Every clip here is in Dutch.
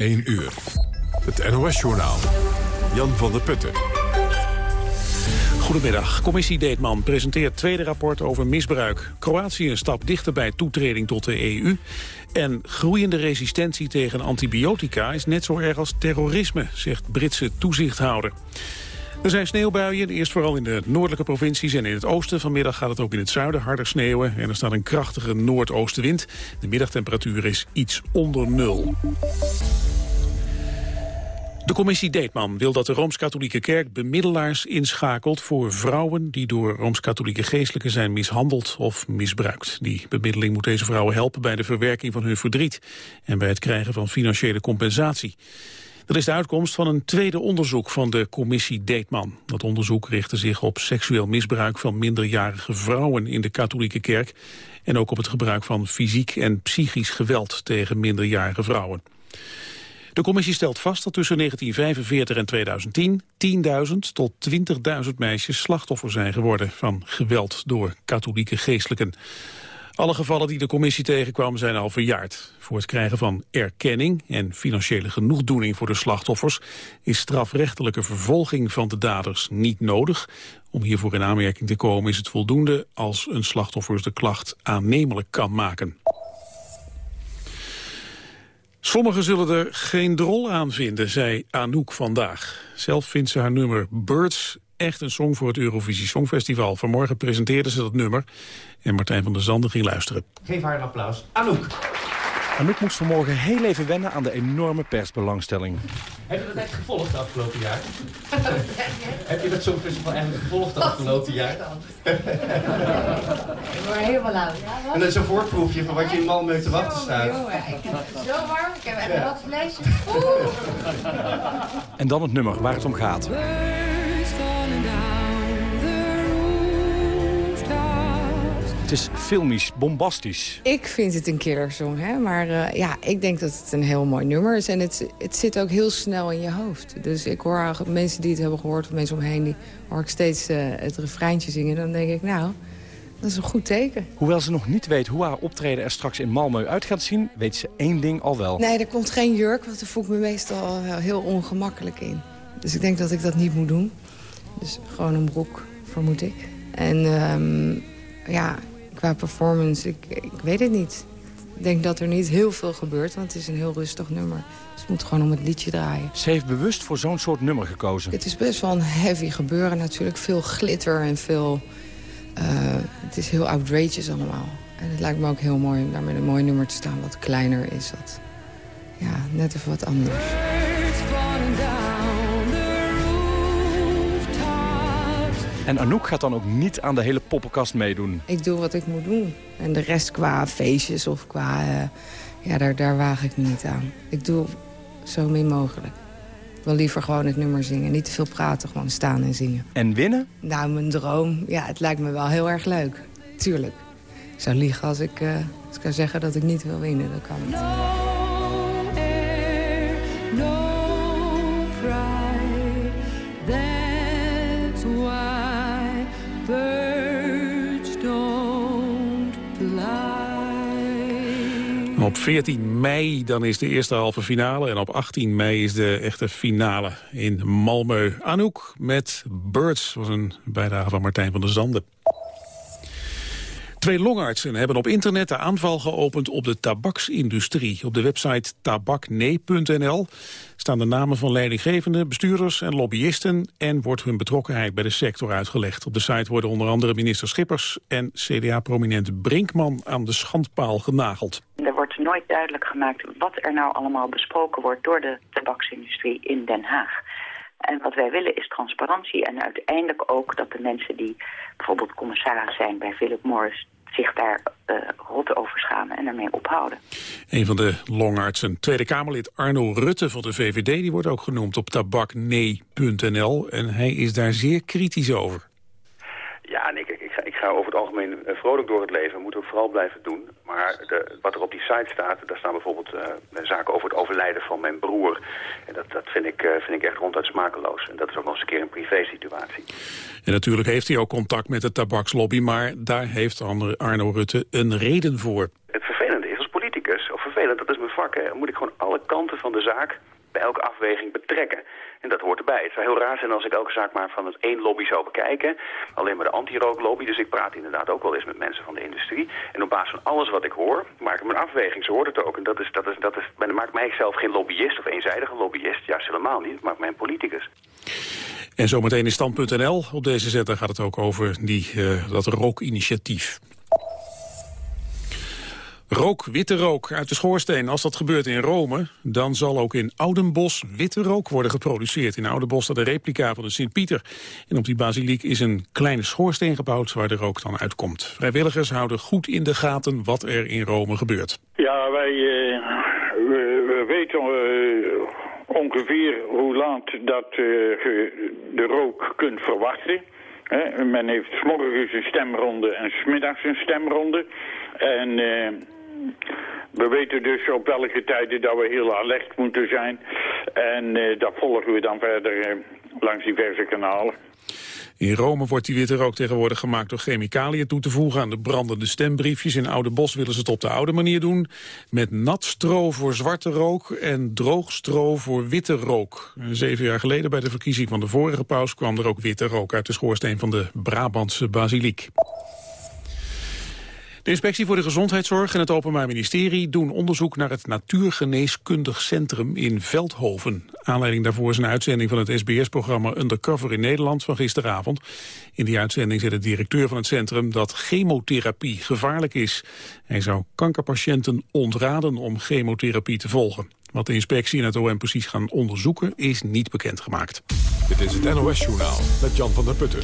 1 uur. Het NOS-journaal. Jan van der Putten. Goedemiddag. Commissie Deetman presenteert tweede rapport over misbruik. Kroatië een stap dichter bij toetreding tot de EU. En groeiende resistentie tegen antibiotica is net zo erg als terrorisme, zegt Britse toezichthouder. Er zijn sneeuwbuien, eerst vooral in de noordelijke provincies en in het oosten. Vanmiddag gaat het ook in het zuiden harder sneeuwen en er staat een krachtige noordoostenwind. De middagtemperatuur is iets onder nul. De commissie Deetman wil dat de Rooms-Katholieke Kerk bemiddelaars inschakelt voor vrouwen die door Rooms-Katholieke geestelijken zijn mishandeld of misbruikt. Die bemiddeling moet deze vrouwen helpen bij de verwerking van hun verdriet en bij het krijgen van financiële compensatie. Dat is de uitkomst van een tweede onderzoek van de commissie Deetman. Dat onderzoek richtte zich op seksueel misbruik van minderjarige vrouwen in de katholieke kerk en ook op het gebruik van fysiek en psychisch geweld tegen minderjarige vrouwen. De commissie stelt vast dat tussen 1945 en 2010 10.000 tot 20.000 meisjes slachtoffer zijn geworden van geweld door katholieke geestelijken. Alle gevallen die de commissie tegenkwam zijn al verjaard. Voor het krijgen van erkenning en financiële genoegdoening voor de slachtoffers is strafrechtelijke vervolging van de daders niet nodig. Om hiervoor in aanmerking te komen is het voldoende als een slachtoffer de klacht aannemelijk kan maken. Sommigen zullen er geen drol aan vinden, zei Anouk vandaag. Zelf vindt ze haar nummer Birds echt een song voor het Eurovisie Songfestival. Vanmorgen presenteerde ze dat nummer en Martijn van der Zanden ging luisteren. Geef haar een applaus. Anouk. Anouk moest vanmorgen heel even wennen aan de enorme persbelangstelling. Heb je dat echt gevolgd het afgelopen jaar? Heb je dat Songfestival eigenlijk gevolgd het afgelopen jaar? Ik word helemaal oud. Ja, En dat is een voorproefje van wat je in Malmö te wachten staat. Jongen, ik heb het zo warm. Ik heb echt wat vlees. Oeh. En dan het nummer waar het om gaat. Het is filmisch, bombastisch. Ik vind het een killersong, hè? maar uh, ja, ik denk dat het een heel mooi nummer is. En het, het zit ook heel snel in je hoofd. Dus ik hoor mensen die het hebben gehoord, of mensen omheen... die hoor ik steeds uh, het refreintje zingen. Dan denk ik, nou, dat is een goed teken. Hoewel ze nog niet weet hoe haar optreden er straks in Malmö uit gaat zien... weet ze één ding al wel. Nee, er komt geen jurk, want daar voel ik me meestal heel ongemakkelijk in. Dus ik denk dat ik dat niet moet doen. Dus gewoon een broek, vermoed ik. En um, ja, qua performance, ik, ik weet het niet. Ik denk dat er niet heel veel gebeurt, want het is een heel rustig nummer. Dus het moet gewoon om het liedje draaien. Ze heeft bewust voor zo'n soort nummer gekozen. Het is best wel een heavy gebeuren natuurlijk. Veel glitter en veel... Uh, het is heel outrageous allemaal. En het lijkt me ook heel mooi om daar met een mooi nummer te staan... wat kleiner is. Wat, ja, net even wat anders. En Anouk gaat dan ook niet aan de hele poppenkast meedoen. Ik doe wat ik moet doen. En de rest qua feestjes of qua... Uh, ja, daar, daar waag ik me niet aan. Ik doe zo min mogelijk. Ik wil liever gewoon het nummer zingen. Niet te veel praten, gewoon staan en zingen. En winnen? Nou, mijn droom. Ja, het lijkt me wel heel erg leuk. Tuurlijk. Ik zou liegen als ik, uh, als ik zou zeggen dat ik niet wil winnen. Dat kan niet. Op 14 mei dan is de eerste halve finale en op 18 mei is de echte finale in Malmö. Anouk met Birds was een bijdrage van Martijn van der Zanden. Twee longartsen hebben op internet de aanval geopend op de tabaksindustrie. Op de website tabaknee.nl staan de namen van leidinggevenden, bestuurders en lobbyisten... en wordt hun betrokkenheid bij de sector uitgelegd. Op de site worden onder andere minister Schippers en CDA-prominent Brinkman aan de schandpaal genageld. Er wordt nooit duidelijk gemaakt wat er nou allemaal besproken wordt door de tabaksindustrie in Den Haag. En wat wij willen is transparantie en uiteindelijk ook dat de mensen die bijvoorbeeld commissaris zijn bij Philip Morris zich daar uh, rot over schamen en ermee ophouden. Een van de longartsen, Tweede Kamerlid Arno Rutte van de VVD... die wordt ook genoemd op tabaknee.nl en hij is daar zeer kritisch over. Ja, en ik, ik, ga, over het algemeen uh, vrolijk door het leven. Moet ook vooral blijven doen. Maar de, wat er op die site staat, daar staan bijvoorbeeld uh, zaken over het overlijden van mijn broer. En dat, dat vind, ik, uh, vind ik echt ronduit smakeloos. En dat is ook nog eens een keer een privé situatie. En natuurlijk heeft hij ook contact met de tabakslobby, maar daar heeft Arno Rutte een reden voor. Het vervelende is als politicus, of vervelend, dat is me vakken moet ik gewoon alle kanten van de zaak bij elke afweging betrekken. En dat hoort erbij. Het zou heel raar zijn als ik elke zaak maar van het één lobby zou bekijken. Alleen maar de anti-rooklobby. Dus ik praat inderdaad ook wel eens met mensen van de industrie. En op basis van alles wat ik hoor, maak ik mijn afweging. Zo hoort het ook. En dat, is, dat, is, dat, is, dat maakt mij zelf geen lobbyist of eenzijdige lobbyist. Juist helemaal niet. Het maakt mij een politicus. En zometeen in stand.nl. Op deze zet gaat het ook over die, uh, dat rookinitiatief. Rook, witte rook uit de schoorsteen. Als dat gebeurt in Rome, dan zal ook in Oudenbos witte rook worden geproduceerd. In Oudenbos staat een replica van de Sint-Pieter. En op die basiliek is een kleine schoorsteen gebouwd waar de rook dan uitkomt. Vrijwilligers houden goed in de gaten wat er in Rome gebeurt. Ja, wij uh, we, we, weten uh, ongeveer hoe laat dat uh, de rook kunt verwachten. Men heeft s morgens een stemronde en smiddags een stemronde. En we weten dus op welke tijden dat we heel alert moeten zijn. En uh, dat volgen we dan verder uh, langs diverse kanalen. In Rome wordt die witte rook tegenwoordig gemaakt door chemicaliën toe te voegen aan de brandende stembriefjes. In Oude Bos willen ze het op de oude manier doen. Met nat stro voor zwarte rook en droog stro voor witte rook. Zeven jaar geleden bij de verkiezing van de vorige paus kwam er ook witte rook uit de schoorsteen van de Brabantse basiliek. De Inspectie voor de Gezondheidszorg en het Openbaar Ministerie doen onderzoek naar het Natuurgeneeskundig Centrum in Veldhoven. Aanleiding daarvoor is een uitzending van het SBS-programma Undercover in Nederland van gisteravond. In die uitzending zei de directeur van het centrum dat chemotherapie gevaarlijk is. Hij zou kankerpatiënten ontraden om chemotherapie te volgen. Wat de inspectie en het OM precies gaan onderzoeken is niet bekendgemaakt. Dit is het NOS-journaal met Jan van der Putten.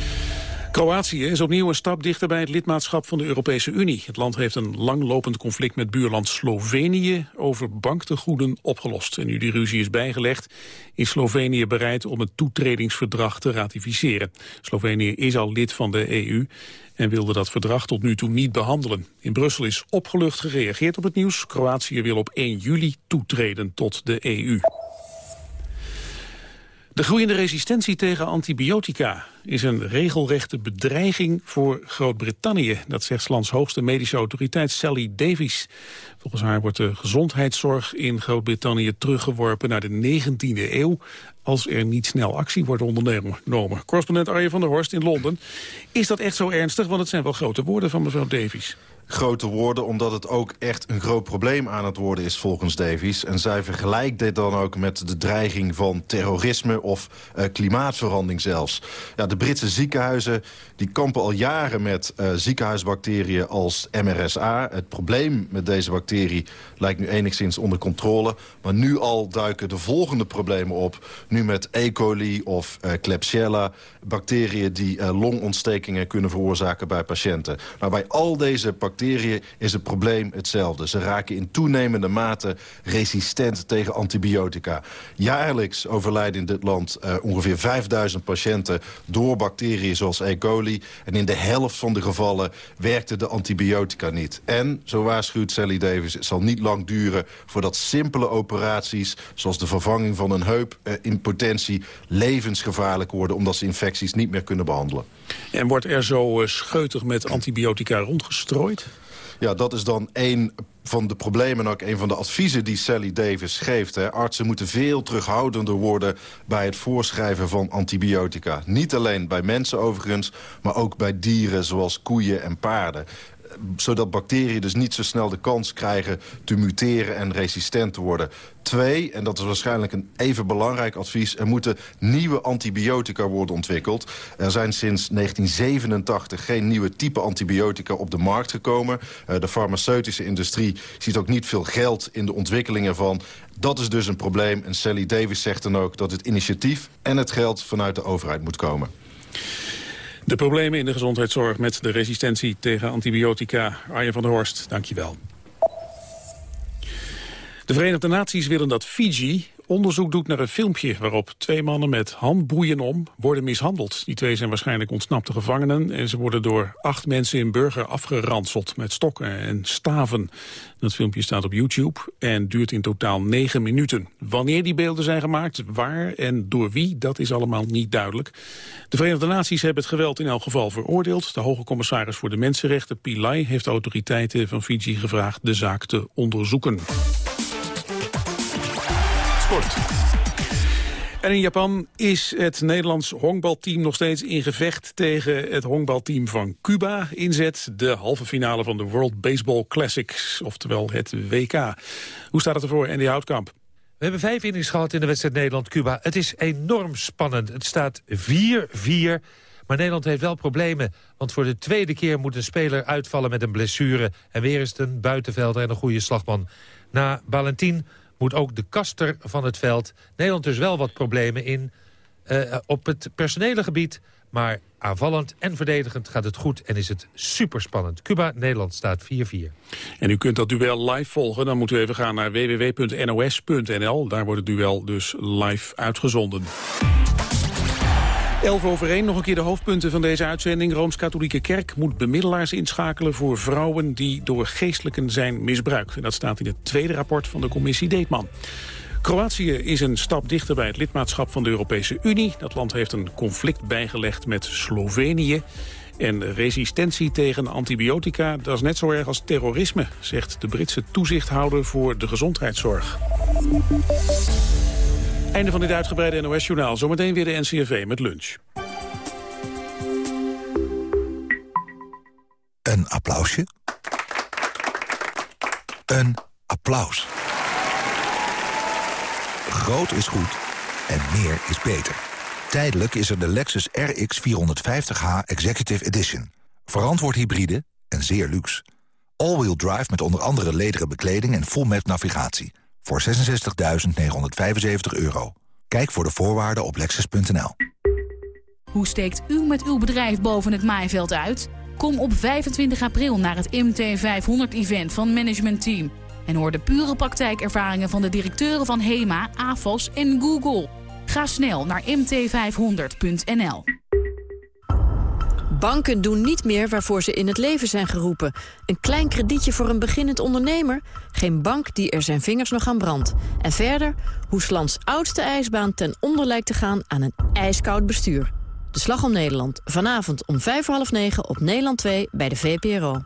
Kroatië is opnieuw een stap dichter bij het lidmaatschap van de Europese Unie. Het land heeft een langlopend conflict met buurland Slovenië over banktegoeden opgelost. En nu die ruzie is bijgelegd, is Slovenië bereid om het toetredingsverdrag te ratificeren. Slovenië is al lid van de EU en wilde dat verdrag tot nu toe niet behandelen. In Brussel is opgelucht gereageerd op het nieuws. Kroatië wil op 1 juli toetreden tot de EU. De groeiende resistentie tegen antibiotica is een regelrechte bedreiging voor Groot-Brittannië. Dat zegt lands hoogste medische autoriteit Sally Davies. Volgens haar wordt de gezondheidszorg in Groot-Brittannië teruggeworpen naar de 19e eeuw als er niet snel actie wordt ondernomen. Correspondent Arjen van der Horst in Londen. Is dat echt zo ernstig? Want het zijn wel grote woorden van mevrouw Davies grote woorden... omdat het ook echt een groot probleem aan het worden is volgens Davies. En zij vergelijkt dit dan ook met de dreiging van terrorisme... of uh, klimaatverandering zelfs. Ja, de Britse ziekenhuizen die kampen al jaren met uh, ziekenhuisbacteriën als MRSA. Het probleem met deze bacterie lijkt nu enigszins onder controle. Maar nu al duiken de volgende problemen op. Nu met E. coli of uh, Klebsiella. Bacteriën die longontstekingen kunnen veroorzaken bij patiënten. Nou, bij al deze bacteriën bacteriën is het probleem hetzelfde. Ze raken in toenemende mate resistent tegen antibiotica. Jaarlijks overlijden in dit land uh, ongeveer 5000 patiënten... door bacteriën zoals E. coli. En in de helft van de gevallen werkte de antibiotica niet. En, zo waarschuwt Sally Davis, het zal niet lang duren... voordat simpele operaties, zoals de vervanging van een heup... Uh, in potentie levensgevaarlijk worden... omdat ze infecties niet meer kunnen behandelen. En wordt er zo uh, scheutig met antibiotica rondgestrooid? Ja, dat is dan één van de problemen en ook een van de adviezen die Sally Davis geeft. Hè. Artsen moeten veel terughoudender worden bij het voorschrijven van antibiotica. Niet alleen bij mensen overigens, maar ook bij dieren zoals koeien en paarden zodat bacteriën dus niet zo snel de kans krijgen te muteren en resistent te worden. Twee, en dat is waarschijnlijk een even belangrijk advies... er moeten nieuwe antibiotica worden ontwikkeld. Er zijn sinds 1987 geen nieuwe type antibiotica op de markt gekomen. Uh, de farmaceutische industrie ziet ook niet veel geld in de ontwikkeling ervan. Dat is dus een probleem. En Sally Davis zegt dan ook dat het initiatief en het geld vanuit de overheid moet komen. De problemen in de gezondheidszorg met de resistentie tegen antibiotica. Arjen van der Horst, dankjewel. De Verenigde Naties willen dat Fiji onderzoek doet naar een filmpje waarop twee mannen met handboeien om worden mishandeld. Die twee zijn waarschijnlijk ontsnapte gevangenen en ze worden door acht mensen in Burger afgeranseld met stokken en staven. Dat filmpje staat op YouTube en duurt in totaal negen minuten. Wanneer die beelden zijn gemaakt, waar en door wie, dat is allemaal niet duidelijk. De Verenigde Naties hebben het geweld in elk geval veroordeeld. De hoge commissaris voor de Mensenrechten, Pillay, heeft de autoriteiten van Fiji gevraagd de zaak te onderzoeken. Sport. En in Japan is het Nederlands honkbalteam nog steeds in gevecht tegen het honkbalteam van Cuba. Inzet de halve finale van de World Baseball Classics, oftewel het WK. Hoe staat het ervoor, Andy Houtkamp? We hebben vijf innings gehad in de wedstrijd Nederland-Cuba. Het is enorm spannend. Het staat 4-4. Maar Nederland heeft wel problemen. Want voor de tweede keer moet een speler uitvallen met een blessure. En weer is het een buitenvelder en een goede slagman. Na Valentin moet ook de kaster van het veld. Nederland dus wel wat problemen in eh, op het personele gebied. Maar aanvallend en verdedigend gaat het goed en is het superspannend. Cuba-Nederland staat 4-4. En u kunt dat duel live volgen. Dan moet u even gaan naar www.nos.nl. Daar wordt het duel dus live uitgezonden. 11 over 1, nog een keer de hoofdpunten van deze uitzending. Rooms-Katholieke Kerk moet bemiddelaars inschakelen voor vrouwen die door geestelijken zijn misbruikt. En dat staat in het tweede rapport van de commissie Deetman. Kroatië is een stap dichter bij het lidmaatschap van de Europese Unie. Dat land heeft een conflict bijgelegd met Slovenië. En resistentie tegen antibiotica, dat is net zo erg als terrorisme... zegt de Britse toezichthouder voor de gezondheidszorg. Einde van dit uitgebreide NOS-journaal. Zometeen weer de NCRV met lunch. Een applausje. Een applaus. Groot is goed en meer is beter. Tijdelijk is er de Lexus RX 450h Executive Edition. Verantwoord hybride en zeer luxe. All-wheel drive met onder andere lederen bekleding en full map navigatie. Voor 66.975 euro. Kijk voor de voorwaarden op lexus.nl. Hoe steekt u met uw bedrijf boven het maaiveld uit? Kom op 25 april naar het MT500-event van Management Team. En hoor de pure praktijkervaringen van de directeuren van HEMA, AFOS en Google. Ga snel naar mt500.nl. Banken doen niet meer waarvoor ze in het leven zijn geroepen. Een klein kredietje voor een beginnend ondernemer? Geen bank die er zijn vingers nog aan brandt. En verder, hoe Slans oudste ijsbaan ten onder lijkt te gaan aan een ijskoud bestuur. De Slag om Nederland, vanavond om vijf voor half negen op Nederland 2 bij de VPRO.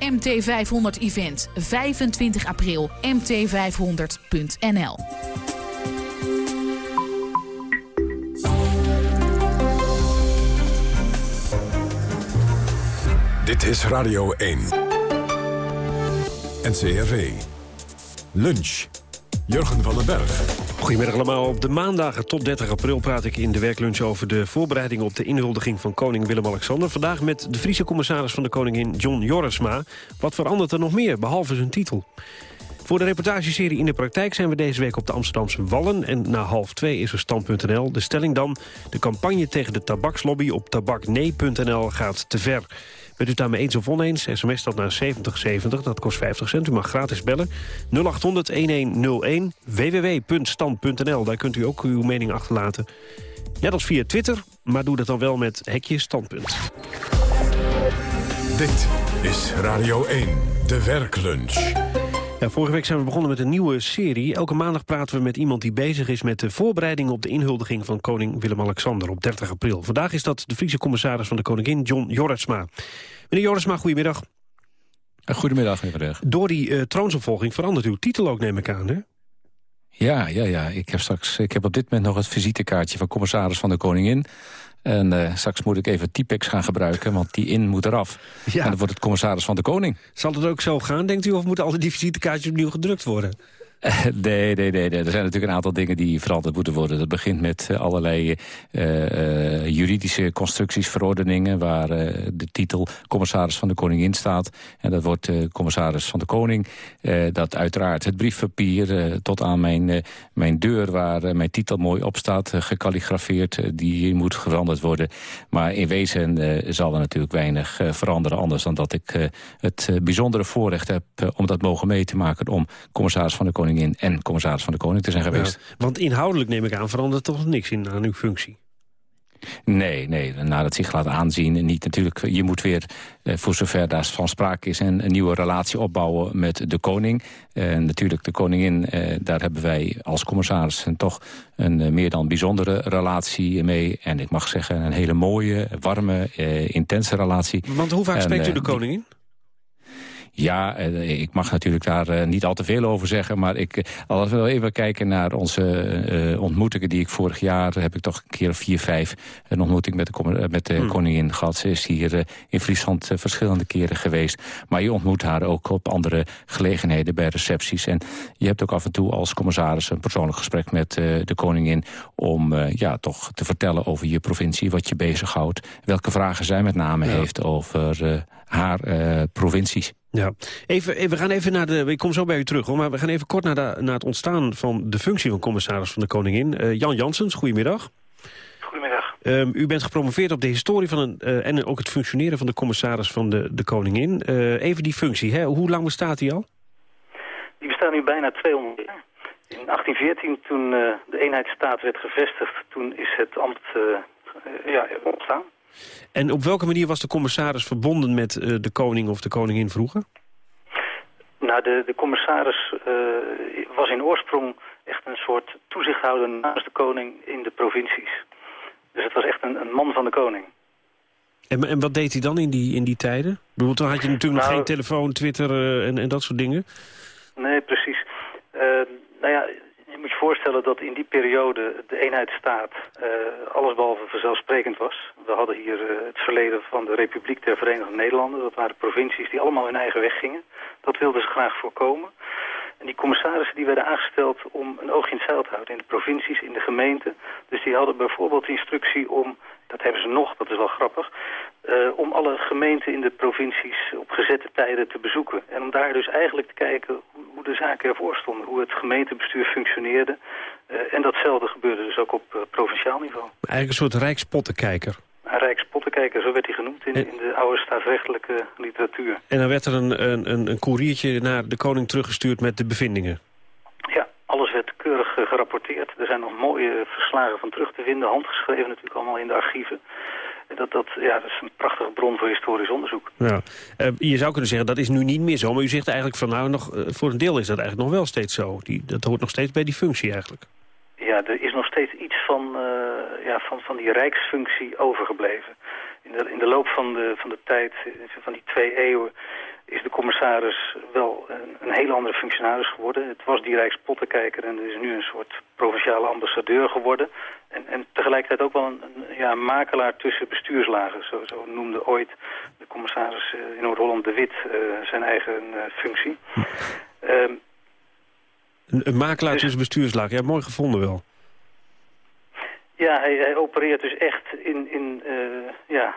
MT500 Event, 25 april, mt500.nl. Dit is Radio 1. NCRV. Lunch. Jurgen van den Berg. Goedemiddag allemaal. Op de maandagen tot 30 april praat ik in de werklunch over de voorbereidingen op de inhuldiging van koning Willem-Alexander. Vandaag met de Friese commissaris van de koningin John Jorisma. Wat verandert er nog meer, behalve zijn titel? Voor de reportageserie In de Praktijk zijn we deze week op de Amsterdamse Wallen. En na half twee is er stand.nl. De stelling dan, de campagne tegen de tabakslobby op tabaknee.nl gaat te ver. Bent u daarmee eens of oneens? SMS dat naar 7070, dat kost 50 cent. U mag gratis bellen. 0800-1101, www.stand.nl. Daar kunt u ook uw mening achterlaten. Net als via Twitter, maar doe dat dan wel met hekje standpunt. Dit is Radio 1, de werklunch. Ja, vorige week zijn we begonnen met een nieuwe serie. Elke maandag praten we met iemand die bezig is met de voorbereiding op de inhuldiging van koning Willem-Alexander op 30 april. Vandaag is dat de Friese commissaris van de koningin, John Jorisma. Meneer Jorisma, goedemiddag. Goedemiddag, meneer Verdeeg. Door die uh, troonsopvolging verandert uw titel ook, neem ik aan, hè? Ja, ja, ja. Ik heb, straks, ik heb op dit moment nog het visitekaartje van commissaris van de Koningin. En uh, straks moet ik even Typex gaan gebruiken, want die in moet eraf. Ja. En dan wordt het commissaris van de Koning. Zal het ook zo gaan, denkt u, of moeten al die visitekaartjes opnieuw gedrukt worden? Nee, nee, nee, nee. Er zijn natuurlijk een aantal dingen die veranderd moeten worden. Dat begint met allerlei uh, uh, juridische constructies, verordeningen... waar de titel commissaris van de koningin staat. En dat wordt commissaris van de koning. dat uiteraard het briefpapier tot aan mijn, mijn deur... waar mijn titel mooi op staat, gekalligrafeerd. die moet veranderd worden. Maar in wezen zal er natuurlijk weinig veranderen... anders dan dat ik het bijzondere voorrecht heb om dat mogen mee te maken... om commissaris van de koningin koningin en commissaris van de koning te zijn geweest. Ja, want inhoudelijk neem ik aan verandert toch niks in aan uw functie? Nee, nee, nou dat zich laat aanzien. Niet natuurlijk, je moet weer, eh, voor zover daar van sprake is... Een, een, nieuwe relatie opbouwen met de koning. En natuurlijk de koningin, eh, daar hebben wij als commissaris... toch een eh, meer dan bijzondere relatie mee. En ik mag zeggen, een hele mooie, warme, intense relatie. Want hoe vaak spreekt u de koningin? Ja, eh, ik mag natuurlijk daar eh, niet al te veel over zeggen... maar ik, eh, als we wel even kijken naar onze ontmoetingen... die ik vorig jaar heb ik toch een keer of vier, vijf... een ontmoeting met de, met de Hmm. koningin gehad. Ze is hier in Friesland verschillende keren geweest. Maar je ontmoet haar ook op andere gelegenheden bij recepties. En je hebt ook af en toe als commissaris een persoonlijk gesprek met de koningin... om ja, toch te vertellen over je provincie, wat je bezighoudt... welke vragen zij met name heeft over haar provincies. Ja, even, even- we gaan even naar de. Ik kom zo bij u terug hoor, maar we gaan even kort naar, de, naar het ontstaan van de functie van commissaris van de Koningin. Eh, Jan Janssens, goedemiddag. Goedemiddag. Ehm, u bent gepromoveerd op de historie van een, eh, en ook het functioneren van de commissaris van de, de Koningin. Eh, even die functie, hè? hoe lang bestaat die al? Die bestaat nu bijna 200 jaar. In 1814, toen eh, de eenheidsstaat werd gevestigd, toen is het ambt eh, eh, ja, ontstaan. En op welke manier was de commissaris verbonden met eh, de koning of de koningin vroeger? Nou, de, de commissaris eh, was in oorsprong echt een soort toezichthouder naast de koning in de provincies. Dus het was echt een, een man van de koning. En, en wat deed hij dan in die, in die tijden? Bedoel, toen had je natuurlijk nog Nou- geen telefoon, Twitter eh, en, en dat soort dingen. Nee, precies. Nou ja, je moet je voorstellen dat in die periode de eenheidsstaat eh allesbehalve vanzelfsprekend was. We hadden hier eh, het verleden van de Republiek der Verenigde Nederlanden. Dat waren provincies die allemaal hun eigen weg gingen. Dat wilden ze graag voorkomen. En die commissarissen die werden aangesteld om een oogje in het zeil te houden in de provincies, in de gemeenten. Dus die hadden bijvoorbeeld instructie om, dat hebben ze nog, dat is wel grappig, eh, om alle gemeenten in de provincies op gezette tijden te bezoeken. En om daar dus eigenlijk te kijken hoe, hoe de zaken ervoor stonden, hoe het gemeentebestuur functioneerde. Eh, en datzelfde gebeurde dus ook op eh, provinciaal niveau. Eigenlijk een soort rijkspottenkijker. Een Rijkspottenkijker, zo werd hij genoemd in, in de oude staatsrechtelijke literatuur. En dan werd er een, een, een, een koeriertje naar de koning teruggestuurd met de bevindingen. Ja, alles werd keurig eh, gerapporteerd. Er zijn nog mooie verslagen van terug te vinden, handgeschreven natuurlijk allemaal in de archieven. En Dat, dat, ja, dat is een prachtige bron voor historisch onderzoek. Ja. Eh, je zou kunnen zeggen, dat is nu niet meer zo. Maar u zegt eigenlijk van, nou, nog, eh, voor een deel is dat eigenlijk nog wel steeds zo. Die, dat hoort nog steeds bij die functie eigenlijk. Ja, er is nog steeds iets van, eh, ja, van, van die rijksfunctie overgebleven. In de, in de loop van de, van de tijd, eh, van die twee eeuwen, is de commissaris wel een, een hele andere functionaris geworden. Het was die rijkspottenkijker en is nu een soort provinciale ambassadeur geworden. En, en tegelijkertijd ook wel een, een ja, makelaar tussen bestuurslagen. Zo, zo noemde ooit de commissaris eh, in Noord-Holland de Wit zijn eigen functie. Ehm, Een, makelaar tussen bestuurslagen. Ja, mooi gevonden wel. Ja, hij, hij opereert dus echt in, in, eh, ja,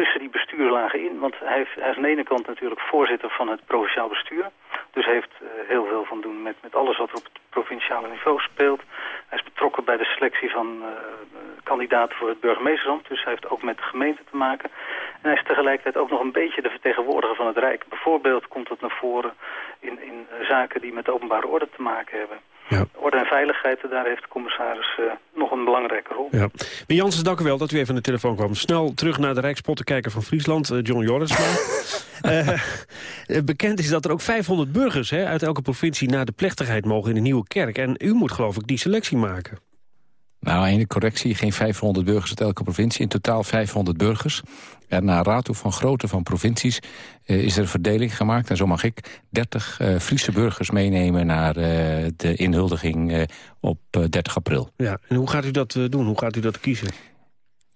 tussen die bestuurlagen in. Want hij, heeft, hij is aan de ene kant natuurlijk voorzitter van het provinciaal bestuur. Dus heeft eh, heel veel van doen met, met alles wat er op het provinciale niveau speelt. Hij is betrokken bij de selectie van eh, kandidaten voor het burgemeestersambt. Dus hij heeft ook met de gemeente te maken. En hij is tegelijkertijd ook nog een beetje de vertegenwoordiger van het Rijk. Bijvoorbeeld komt het naar voren in, in zaken die met de openbare orde te maken hebben. Orde en veiligheid, daar heeft de commissaris eh, nog een belangrijke rol. Ja. Meneer Jansen, dank u wel dat u even aan de telefoon kwam. Snel terug naar de Rijkspottenkijker van Friesland, eh, John Jorisma. Eh, eh, bekend is dat er ook 500 burgers hè, uit elke provincie naar de plechtigheid mogen in de Nieuwe Kerk. En u moet geloof ik die selectie maken. Nou, één correctie, geen 500 burgers uit elke provincie. In totaal 500 burgers. En naar rato van grootte van provincies eh, is er een verdeling gemaakt. En zo mag ik 30 eh, Friese burgers meenemen naar eh, de inhuldiging op eh, 30 april. Ja, en hoe gaat u dat doen? Hoe gaat u dat kiezen?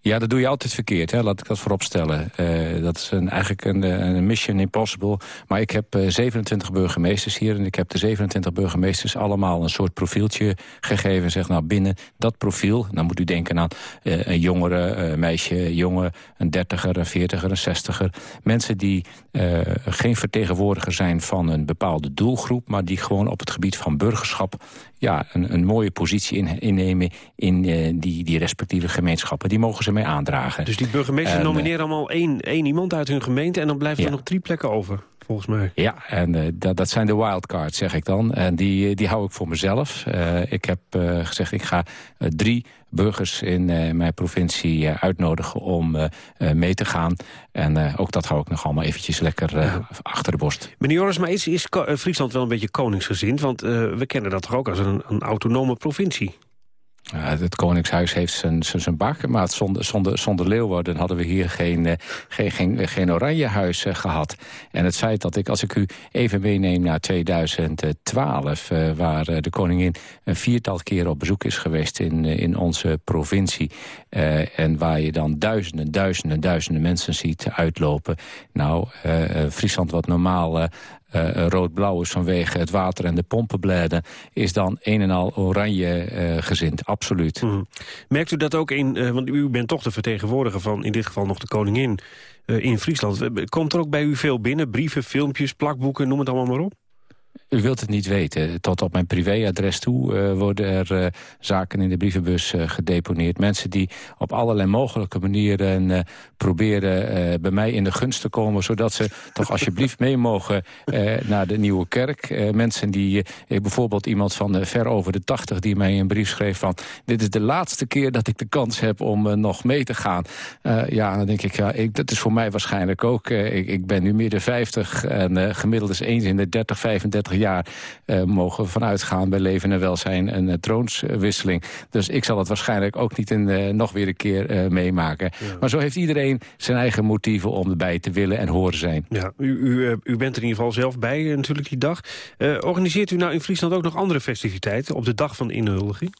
Ja, dat doe je altijd verkeerd, hè? laat ik dat vooropstellen. Eh dat is een, eigenlijk een, eh, een mission impossible. Maar ik heb eh, 27 burgemeesters hier... en ik heb de 27 burgemeesters allemaal een soort profieltje gegeven. En zeg, nou, binnen dat profiel... dan moet u denken aan eh, een jongere, een meisje, jongen... een dertiger, een veertiger, een zestiger. Mensen die eh, geen vertegenwoordiger zijn van een bepaalde doelgroep... maar die gewoon op het gebied van burgerschap... ja, een, een mooie positie in, innemen in eh, die, die respectieve gemeenschappen. Die mogen ze mee aandragen. Dus die burgemeesters En, nomineren allemaal één, één iemand uit hun gemeente... en dan blijven er nog drie plekken over, volgens mij. Ja, en eh, dat, dat zijn de wildcards, zeg ik dan. En die, eh, die hou ik voor mezelf. Eh, ik heb eh, gezegd, ik ga drie burgers in mijn provincie uitnodigen om mee te gaan. En ook dat hou ik nog allemaal eventjes lekker achter de borst. Meneer Joris, maar is, is Friesland wel een beetje koningsgezind? Want we kennen dat toch ook als een, een autonome provincie? Het Koningshuis heeft zijn, zijn, zijn maar zonder, zonder, zonder Leeuwarden hadden we hier geen, uh, geen, geen, geen Oranjehuis uh, gehad. En het feit dat ik, als ik u even meeneem naar 2012... Uh, waar de koningin een viertal keer op bezoek is geweest in, in onze provincie... en waar je dan duizenden, duizenden, duizenden mensen ziet uitlopen. Nou, Friesland wat normaal rood-blauw is vanwege het water en de pompenbladen... is dan een en al oranje uh, gezind, absoluut. Mm. Merkt u dat ook in, want u bent toch de vertegenwoordiger van... in dit geval nog de koningin in Friesland. Komt er ook bij u veel binnen? Brieven, filmpjes, plakboeken, noem het allemaal maar op? U wilt het niet weten. Tot op mijn privéadres toe uh, worden er uh, zaken in de brievenbus uh, gedeponeerd. Mensen die op allerlei mogelijke manieren proberen bij mij in de gunst te komen... zodat ze toch alsjeblieft mee mogen naar de Nieuwe Kerk. mensen die, bijvoorbeeld iemand van ver over de tachtig... die mij een brief schreef van... dit is de laatste keer dat ik de kans heb om nog mee te gaan. ja, dan denk ik, ja, ik, dat is voor mij waarschijnlijk ook. ik, ik ben nu midden 50 en gemiddeld is eens in de 30, 35 jaar uh, mogen vanuit gaan bij leven en welzijn een uh, troonswisseling. Dus ik zal het waarschijnlijk ook niet in, uh, nog weer een keer meemaken. Ja. Maar zo heeft iedereen zijn eigen motieven om erbij te willen en horen zijn. Ja, u, u, u bent er in ieder geval zelf bij natuurlijk die dag. organiseert u nou in Friesland ook nog andere festiviteiten op de dag van de inhuldiging?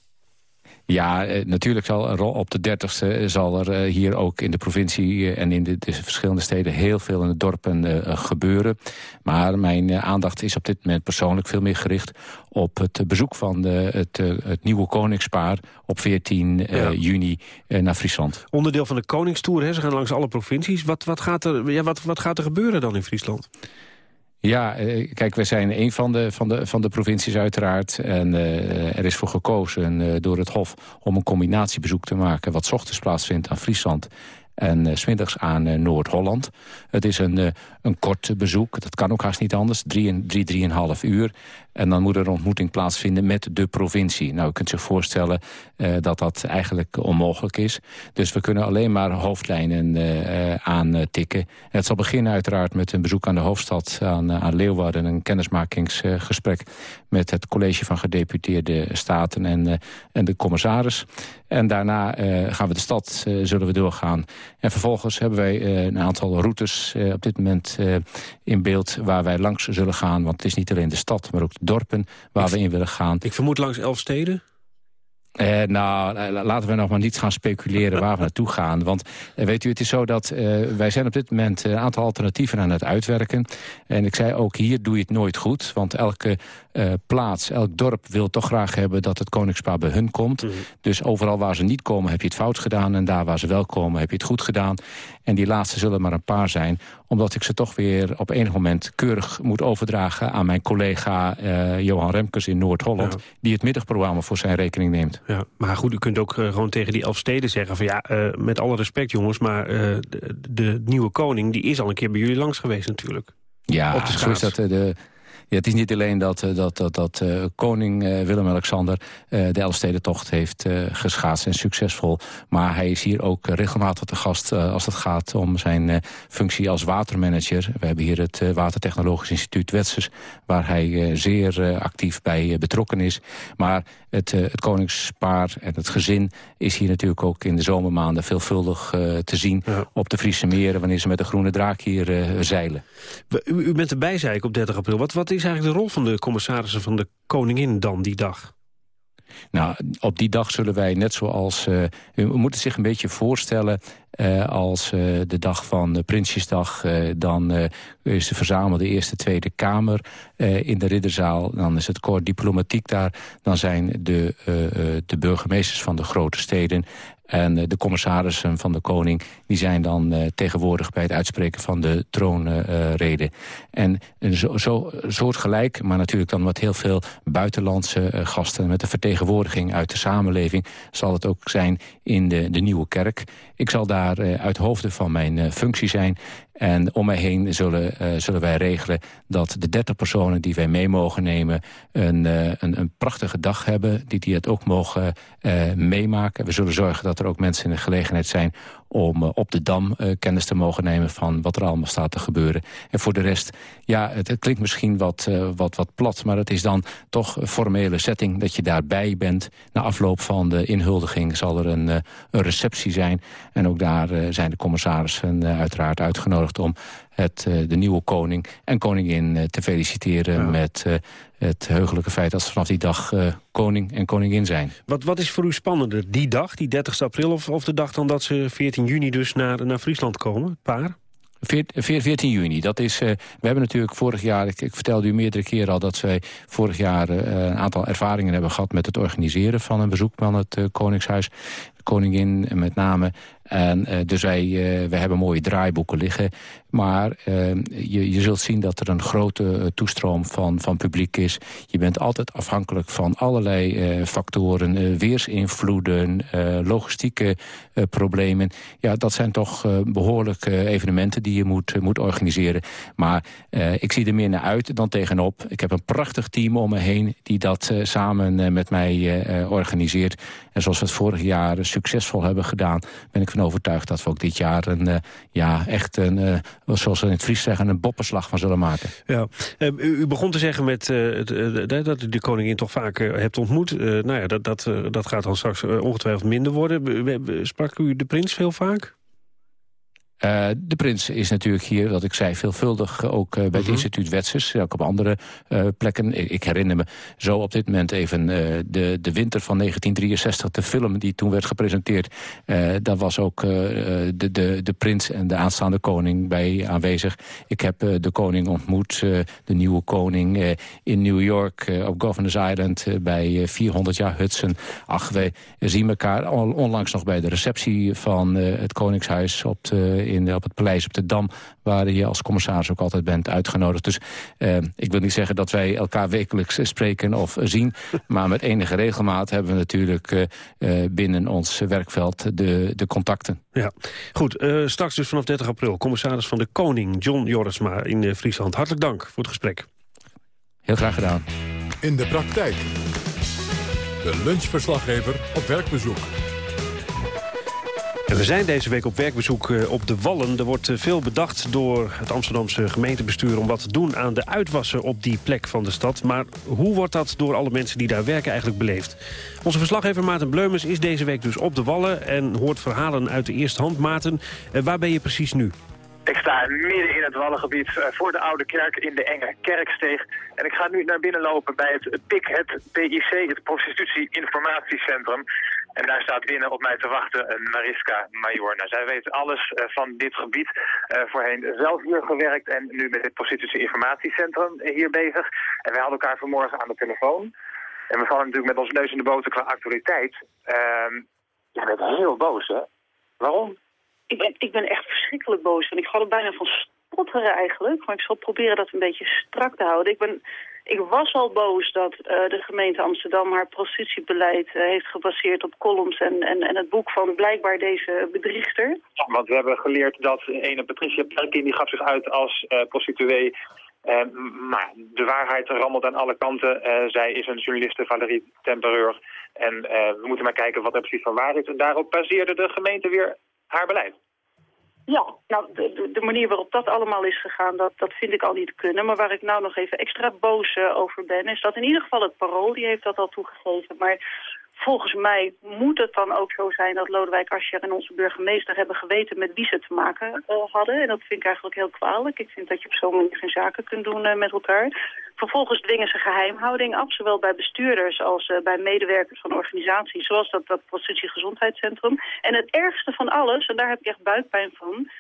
Ja, eh, natuurlijk zal er op de 30ste zal er eh, hier ook in de provincie eh, en in de, de, verschillende steden heel veel in de dorpen gebeuren. Maar mijn aandacht is op dit moment persoonlijk veel meer gericht op het bezoek van de, het, het, nieuwe koningspaar op 14 ja. juni naar Friesland. Onderdeel van de koningstour, hè? ze gaan langs alle provincies. Wat, wat, gaat er, ja, wat, wat gaat er gebeuren dan in Friesland? Ja, kijk, we zijn een van de, van de, van de provincies uiteraard. En uh, er is voor gekozen uh, door het Hof om een combinatiebezoek te maken... wat ochtends plaatsvindt aan Friesland en uh, smiddags aan Noord-Holland. Het is een, een kort bezoek, dat kan ook haast niet anders, drie, drie, drieënhalf uur. En dan moet er een ontmoeting plaatsvinden met de provincie. Nou, u kunt zich voorstellen uh, dat dat eigenlijk onmogelijk is. Dus we kunnen alleen maar hoofdlijnen uh, aantikken. En het zal beginnen uiteraard met een bezoek aan de hoofdstad, aan, aan Leeuwarden. Een kennismakingsgesprek met het college van gedeputeerde staten en, en de commissaris. En daarna gaan we de stad, zullen we doorgaan. En vervolgens hebben wij een aantal routes op dit moment in beeld waar wij langs zullen gaan. Want het is niet alleen de stad, maar ook dorpen waar ik, we in willen gaan. Ik vermoed langs elf steden? Eh, nou, laten we nog maar niet gaan speculeren waar we naartoe gaan. Want eh, weet u, het is zo dat eh, wij zijn op dit moment een aantal alternatieven aan het uitwerken. En ik zei ook, hier doe je het nooit goed. Want elke plaats, elk dorp wil toch graag hebben dat het koningspaar bij hun komt. Mm. Dus overal waar ze niet komen heb je het fout gedaan. En daar waar ze wel komen heb je het goed gedaan. En die laatste zullen maar een paar zijn. Omdat ik ze toch weer op enig moment keurig moet overdragen... aan mijn collega uh, Johan Remkes in Noord-Holland... Ja. die het middagprogramma voor zijn rekening neemt. Ja, maar goed, u kunt ook uh, gewoon tegen die elf steden zeggen... van ja, uh, met alle respect jongens, maar de, de, nieuwe koning... die is al een keer bij jullie langs geweest natuurlijk. Ja, zo is dat de... Ja, het is niet alleen dat, eh, dat, dat, dat uh, koning uh, Willem-Alexander uh, de Elfstedentocht heeft geschaatst en succesvol. Maar hij is hier ook regelmatig te gast als het gaat om zijn functie als watermanager. We hebben hier het Watertechnologisch Instituut Wetsers, waar hij zeer actief bij betrokken is. Maar het, het koningspaar en het gezin is hier natuurlijk ook in de zomermaanden veelvuldig te zien ja. op de Friese meren, wanneer ze met de groene draak hier zeilen. U, u bent erbij, zei ik, op 30 april. Wat, wat is eigenlijk de rol van de commissarissen van de koningin dan die dag? Nou, op die dag zullen wij net zoals... Uh, u moet het zich een beetje voorstellen uh, als uh, de dag van Prinsjesdag. dan is de verzamelde Eerste Tweede Kamer in de Ridderzaal. Dan is het koor diplomatiek daar. Dan zijn de, de burgemeesters van de grote steden en de commissarissen van de koning... die zijn dan uh, tegenwoordig bij het uitspreken van de troonrede. En zo, zo soortgelijk, maar natuurlijk dan met heel veel buitenlandse gasten... met de vertegenwoordiging uit de samenleving... zal het ook zijn in de, de Nieuwe Kerk. Ik zal daar uit hoofde van mijn functie zijn... En om mij heen zullen, uh, zullen wij regelen dat de 30 personen die wij mee mogen nemen... een, uh, een, een, prachtige dag hebben, die, die het ook mogen uh, meemaken. We zullen zorgen dat er ook mensen in de gelegenheid zijn om op de Dam kennis te mogen nemen van wat er allemaal staat te gebeuren. En voor de rest, ja, het, het klinkt misschien wat, wat, wat plat, maar het is dan toch een formele setting dat je daarbij bent. Na afloop van de inhuldiging zal er een, een receptie zijn. En ook daar zijn de commissarissen uiteraard uitgenodigd om het, de nieuwe koning en koningin te feliciteren... Ja. met het heugelijke feit dat ze vanaf die dag koning en koningin zijn. Wat, wat is voor u spannender, die dag, die 30 april... of, of de dag dan dat ze 14 juni dus naar, naar Friesland komen, het paar? 14 juni, dat is... Uh, we hebben natuurlijk vorig jaar, ik, ik, vertelde u meerdere keren al... dat wij vorig jaar uh, een aantal ervaringen hebben gehad... met het organiseren van een bezoek van het uh, Koningshuis. Koningin met name. En uh, dus wij, uh, hebben mooie draaiboeken liggen. Maar uh, je, je zult zien dat er een grote toestroom van, van publiek is. Je bent altijd afhankelijk van allerlei factoren. weersinvloeden, logistieke problemen. Ja, dat zijn toch behoorlijke evenementen die je moet, moet organiseren. Maar ik zie er meer naar uit dan tegenop. Ik heb een prachtig team om me heen die dat samen met mij organiseert. En zoals we het vorig jaar succesvol hebben gedaan... ben ik van overtuigd dat we ook dit jaar een, uh, ja, echt een, uh, zoals we in het Fries zeggen, een bopperslag van zullen maken. Ja. Uh, u, begon te zeggen met, dat u de koningin toch vaak hebt ontmoet. nou ja, dat, dat, dat gaat dan straks ongetwijfeld minder worden. Sprak u de prins veel vaak? Uh, de prins is natuurlijk hier, wat ik zei, veelvuldig ook uh, bij uh -huh. het Mhm. instituut Wetsers. Ook op andere plekken. Ik, ik, herinner me zo op dit moment even de, de winter van 1963. De film die toen werd gepresenteerd. daar was ook de, de, de prins en de aanstaande koning bij aanwezig. Ik heb de koning ontmoet, de nieuwe koning in New York op Governors Island bij 400 jaar Hudson. Ach, wij zien elkaar onlangs nog bij de receptie van het Koningshuis op de in, op het paleis op de Dam... waar je als commissaris ook altijd bent uitgenodigd. Dus uh, ik wil niet zeggen dat wij elkaar wekelijks spreken of zien... maar met enige regelmaat hebben we natuurlijk uh, uh, binnen ons werkveld de, de contacten. Ja, goed. Uh, straks dus vanaf 30 april. Commissaris van de Koning, John Jorisma in Friesland. Hartelijk dank voor het gesprek. Heel graag gedaan. In de praktijk. De lunchverslaggever op werkbezoek. We zijn deze week op werkbezoek op de Wallen. Er wordt veel bedacht door het Amsterdamse gemeentebestuur... om wat te doen aan de uitwassen op die plek van de stad. Maar hoe wordt dat door alle mensen die daar werken eigenlijk beleefd? Onze verslaggever Maarten Bleumers is deze week dus op de Wallen... en hoort verhalen uit de eerste hand. Maarten, waar ben je precies nu? Ik sta midden in het Wallengebied voor de Oude Kerk in de Enge Kerksteeg. En ik ga nu naar binnen lopen bij het PIC, het PIC, het Prostitutie Informatiecentrum. En daar staat binnen op mij te wachten een Mariska Major. Zij weet alles uh, van dit gebied. Uh, voorheen zelf hier gewerkt en nu met het Prostitutie Informatiecentrum hier bezig. En wij hadden elkaar vanmorgen aan de telefoon. En we vallen natuurlijk met ons neus in de boter qua actualiteit. Uh, je bent heel boos, hè? Waarom? Ik ben, ik ben echt verschrikkelijk boos. En ik ga er bijna van stotteren eigenlijk. Maar ik zal proberen dat een beetje strak te houden. Ik, ben, ik was al boos dat uh, de gemeente Amsterdam haar prostitutiebeleid uh, heeft gebaseerd op columns en, en, en het boek van blijkbaar deze bedriegster. Want we hebben geleerd dat ene Patricia Perkin, die gaf zich uit als uh, prostituee. Maar de waarheid rammelt aan alle kanten. Zij is een journaliste, Valerie Tempereur. En we moeten maar kijken wat er precies van waar is. En daarop baseerde de gemeente weer haar beleid. Ja, nou, de, de, manier waarop dat allemaal is gegaan, dat, dat vind ik al niet kunnen. Maar waar ik nou nog even extra boos uh, over ben, is dat in ieder geval het parool, die heeft dat al toegegeven. Maar volgens mij moet het dan ook zo zijn dat Lodewijk Asscher en onze burgemeester hebben geweten met wie ze te maken uh, hadden. En dat vind ik eigenlijk heel kwalijk. Ik vind dat je op zo'n manier geen zaken kunt doen uh, met elkaar. Vervolgens dwingen ze geheimhouding af, zowel bij bestuurders als uh, bij medewerkers van organisaties, zoals dat, dat prostitutiegezondheidscentrum. En het ergste van alles, en daar heb ik echt buikpijn van,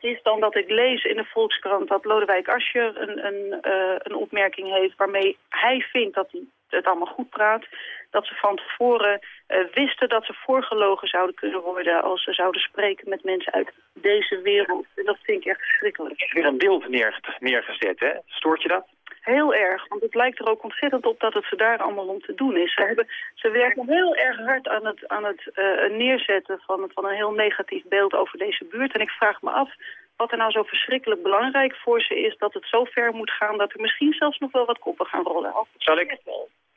is dan dat ik lees in de Volkskrant dat Lodewijk Asscher een, een, uh, een opmerking heeft waarmee hij vindt dat hij het allemaal goed praat. Dat ze van tevoren uh, wisten dat ze voorgelogen zouden kunnen worden als ze zouden spreken met mensen uit deze wereld. En dat vind ik echt verschrikkelijk. Er is weer een beeld neer, neergezet, hè? Stoort je dat? Heel erg, want het lijkt er ook ontzettend op dat het ze daar allemaal om te doen is. Ze, hebben, ze werken heel erg hard aan het, aan het uh, neerzetten van, van een heel negatief beeld over deze buurt. En ik vraag me af wat er nou zo verschrikkelijk belangrijk voor ze is... dat het zo ver moet gaan dat er misschien zelfs nog wel wat koppen gaan rollen. Zal ik...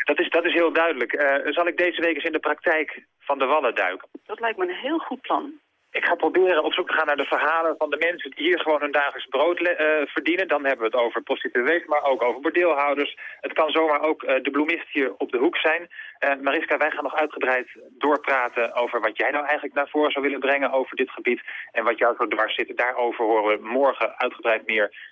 Dat is, dat is heel duidelijk. Eh, zal ik deze week eens in de praktijk van de Wallen duiken? Dat lijkt me een heel goed plan. Ik ga proberen op zoek te gaan naar de verhalen van de mensen die hier gewoon hun dagelijks brood eh, verdienen. Dan hebben we het over prostituees, maar ook over bordeelhouders. Het kan zomaar ook eh, de bloemist hier op de hoek zijn. Eh, Mariska, wij gaan nog uitgebreid doorpraten over wat jij nou eigenlijk naar voren zou willen brengen over dit gebied. En wat jou zo dwars zit. Daarover horen we morgen uitgebreid meer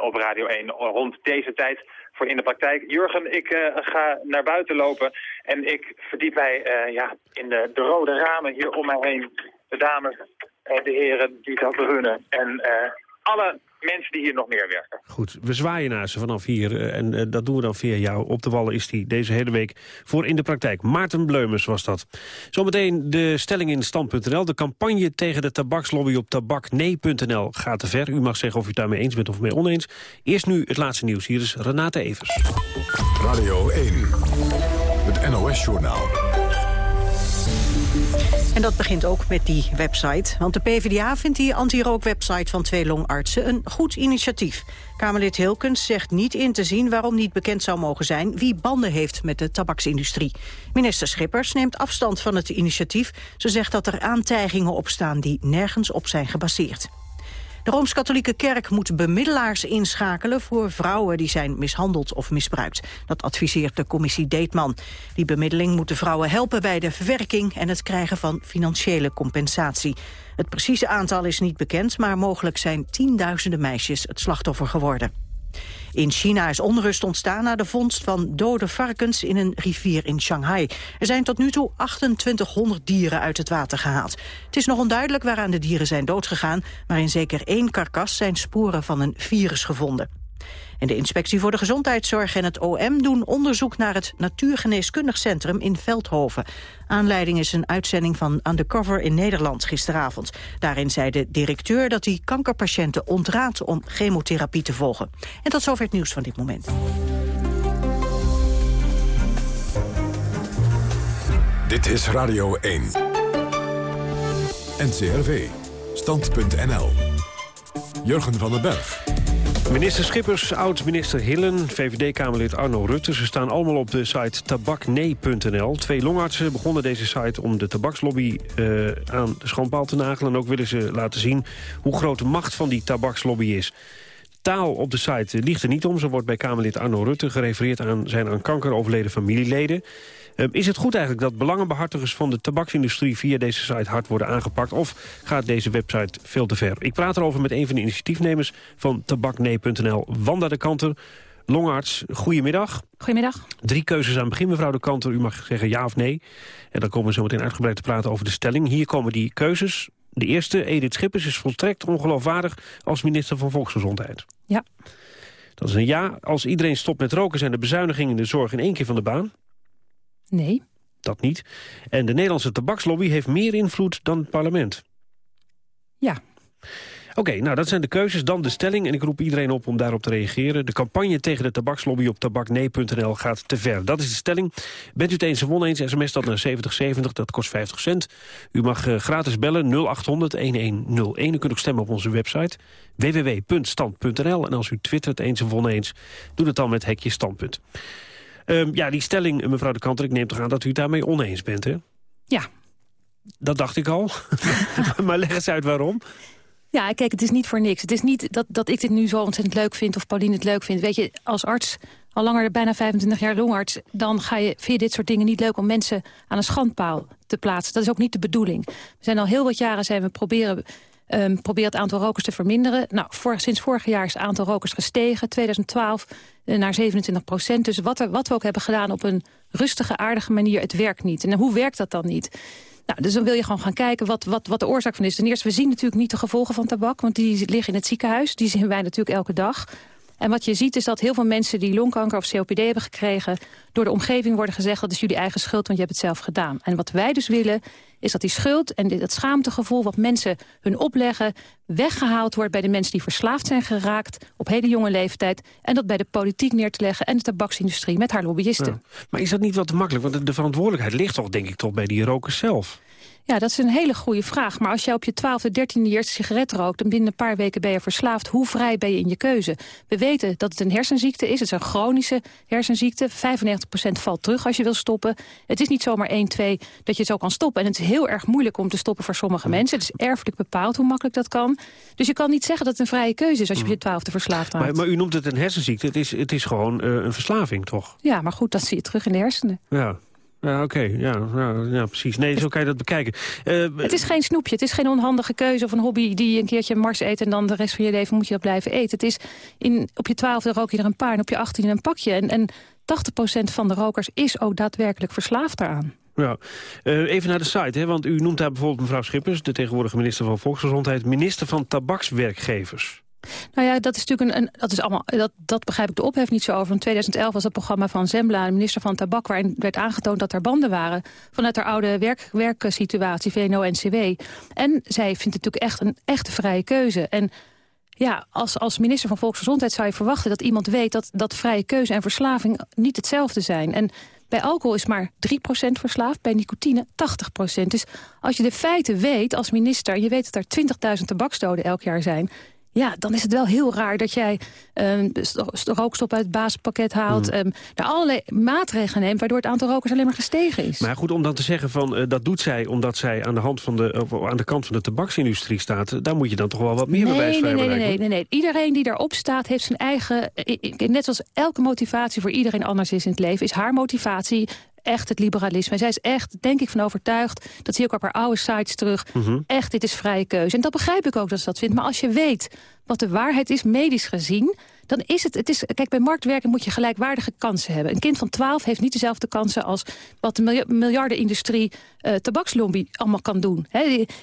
op Radio 1 rond deze tijd voor in de praktijk. Jurgen, ik ga naar buiten lopen en ik verdiep mij ja, in de, de rode ramen hier om mij heen de dames, eh, de heren die dat runnen en eh, alle mensen die hier nog meer werken. Goed, we zwaaien naar ze vanaf hier eh, en dat doen we dan via jou. Op de Wallen is die deze hele week voor in de praktijk. Maarten Bleumers was dat. Zometeen de stelling in stand.nl. De campagne tegen de tabakslobby op tabaknee.nl gaat te ver. U mag zeggen of u het daarmee eens bent of mee oneens. Eerst nu het laatste nieuws. Hier is Renate Evers. Radio 1, het NOS-journaal. En dat begint ook met die website. Want de PvdA vindt die anti-rookwebsite van twee longartsen een goed initiatief. Kamerlid Hilkens zegt niet in te zien waarom niet bekend zou mogen zijn... wie banden heeft met de tabaksindustrie. Minister Schippers neemt afstand van het initiatief. Ze zegt dat er aantijgingen op staan die nergens op zijn gebaseerd. De Rooms-Katholieke Kerk moet bemiddelaars inschakelen voor vrouwen die zijn mishandeld of misbruikt. Dat adviseert de commissie Deetman. Die bemiddeling moet de vrouwen helpen bij de verwerking en het krijgen van financiële compensatie. Het precieze aantal is niet bekend, maar mogelijk zijn tienduizenden meisjes het slachtoffer geworden. In China is onrust ontstaan na de vondst van dode varkens in een rivier in Shanghai. Er zijn tot nu toe 2800 dieren uit het water gehaald. Het is nog onduidelijk waaraan de dieren zijn doodgegaan, maar in zeker één karkas zijn sporen van een virus gevonden. En de Inspectie voor de Gezondheidszorg en het OM doen onderzoek naar het Natuurgeneeskundig Centrum in Veldhoven. Aanleiding is een uitzending van Undercover in Nederland gisteravond. Daarin zei de directeur dat hij kankerpatiënten ontraadt om chemotherapie te volgen. En tot zover het nieuws van dit moment. Dit is Radio 1. NCRV. Stand.nl. Jurgen van den Berg. Minister Schippers, oud-minister Hillen, VVD-Kamerlid Arno Rutte... ze staan allemaal op de site tabaknee.nl. Twee longartsen begonnen deze site om de tabakslobby uh, aan de schandpaal te nagelen. En ook willen ze laten zien hoe groot de macht van die tabakslobby is. Taal op de site ligt er niet om. Zo wordt bij Kamerlid Arno Rutte gerefereerd aan zijn aan kanker overleden familieleden. Ehm, is het goed eigenlijk dat belangenbehartigers van de tabaksindustrie... via deze site hard worden aangepakt? Of gaat deze website veel te ver? Ik praat erover met een van de initiatiefnemers van tabaknee.nl, Wanda de Kanter. Longarts, goedemiddag. Goedemiddag. Drie keuzes aan het begin, mevrouw de Kanter. U mag zeggen ja of nee. En dan komen we zo meteen uitgebreid te praten over de stelling. Hier komen die keuzes. De eerste, Edith Schippers, is volstrekt ongeloofwaardig als minister van Volksgezondheid. Ja. Dat is een ja. Als iedereen stopt met roken zijn de bezuinigingen in de zorg in één keer van de baan. Nee. Dat niet. En de Nederlandse tabakslobby heeft meer invloed dan het parlement. Ja. Oké, nou dat zijn de keuzes. Dan de stelling en ik roep iedereen op om daarop te reageren. De campagne tegen de tabakslobby op tabaknee.nl gaat te ver. Dat is de stelling. Bent u het eens of oneens, sms dat naar 7070, dat kost 50 cent. U mag uh, gratis bellen 0800-1101. U kunt ook stemmen op onze website www.stand.nl. En als u twittert eens of oneens, doe het dan met hekje standpunt. Um, ja, die stelling, mevrouw de Kanter, ik neem toch aan dat u het daarmee oneens bent, hè? Ja. Dat dacht ik al. maar leg eens uit waarom. Ja, kijk, het is niet voor niks. Het is niet dat, dat ik dit nu zo ontzettend leuk vind of Pauline het leuk vindt. Weet je, als arts, al langer bijna 25 jaar longarts... dan ga je, vind je dit soort dingen niet leuk om mensen aan een schandpaal te plaatsen. Dat is ook niet de bedoeling. We zijn al heel wat jaren zijn we proberen um, probeert het aantal rokers te verminderen. Nou, sinds vorig jaar is het aantal rokers gestegen. 2012 uh, naar 27 procent. Dus wat, wat we ook hebben gedaan op een rustige, aardige manier, het werkt niet. En hoe werkt dat dan niet? Nou, dus dan wil je gewoon gaan kijken wat, wat, wat de oorzaak van is. Ten eerste, we zien natuurlijk niet de gevolgen van tabak... want die liggen in het ziekenhuis. Die zien wij natuurlijk elke dag. En wat je ziet is dat heel veel mensen die longkanker of COPD hebben gekregen... door de omgeving worden gezegd dat is jullie eigen schuld, want je hebt het zelf gedaan. En wat wij dus willen is dat die schuld en dat schaamtegevoel... wat mensen hun opleggen, weggehaald wordt bij de mensen die verslaafd zijn geraakt... op hele jonge leeftijd. En dat bij de politiek neer te leggen en de tabaksindustrie met haar lobbyisten. Maar is dat niet wat te makkelijk? Want de verantwoordelijkheid ligt toch denk ik toch bij die rokers zelf? Ja, dat is een hele goede vraag. Maar als jij op je 12e, 13e eerste sigaret rookt... en binnen een paar weken ben je verslaafd, hoe vrij ben je in je keuze? We weten dat het een hersenziekte is. Het is een chronische hersenziekte. 95% valt terug als je wil stoppen. Het is niet zomaar 1, 2 dat je het zo kan stoppen. En het is heel erg moeilijk om te stoppen voor sommige mensen. Het is erfelijk bepaald hoe makkelijk dat kan. Dus je kan niet zeggen dat het een vrije keuze is... als je op je 12e verslaafd raakt. Maar, maar u noemt het een hersenziekte. Het is, het is gewoon eh, een verslaving, toch? Ja, maar goed, dat zie je terug in de hersenen. Ja. Ja, oké. Ja, ja, ja, precies. Nee, zo kan je dat bekijken. Eh, Het is geen snoepje, het is geen onhandige keuze of een hobby... die je een keertje Mars eet en dan de rest van je leven moet je dat blijven eten. Het is in, op je twaalfde rook je er een paar en op je achttiende een pakje. En, en 80% van de rokers is ook daadwerkelijk verslaafd daaraan. Ja. Eh, even naar de site, hè, want u noemt daar bijvoorbeeld mevrouw Schippers... de tegenwoordige minister van Volksgezondheid... minister van tabakswerkgevers. Nou ja, dat is natuurlijk een, dat is allemaal, dat, dat begrijp ik de ophef niet zo over. In 2011 was het programma van Zembla, de minister van Tabak, waarin werd aangetoond dat er banden waren vanuit haar oude werk, werksituatie, VNO-NCW. En zij vindt het natuurlijk echt een echte vrije keuze. En ja, als, als minister van Volksgezondheid zou je verwachten dat iemand weet dat, dat vrije keuze en verslaving niet hetzelfde zijn. En bij alcohol is maar 3% verslaafd, bij nicotine 80%. Dus als je de feiten weet als minister, je weet dat er 20.000 tabaksdoden elk jaar zijn... Ja, dan is het wel heel raar dat jij um, rookstop uit het basispakket haalt... Mm. Um, daar allerlei maatregelen neemt... waardoor het aantal rokers alleen maar gestegen is. Maar goed, om dan te zeggen van eh, dat doet zij omdat zij aan de, hand van de, aan de kant van de tabaksindustrie staat... eh, daar moet je dan toch wel wat meer nee, bewijs voor nee, nee, hebben. nee, nee, nee. Iedereen die daarop staat heeft zijn eigen... Net zoals elke motivatie voor iedereen anders is in het leven... is haar motivatie echt het liberalisme. Zij is echt, denk ik, van overtuigd... dat zie ik op haar oude sites terug... Mhm. echt, dit is vrije keuze. En dat begrijp ik ook dat ze dat vindt. Maar als je weet wat de waarheid is, medisch gezien... dan is het, het is, kijk, bij marktwerken moet je gelijkwaardige kansen hebben. Een kind van 12 heeft niet dezelfde kansen... als wat de milja- miljardenindustrie eh tabakslobby allemaal kan doen.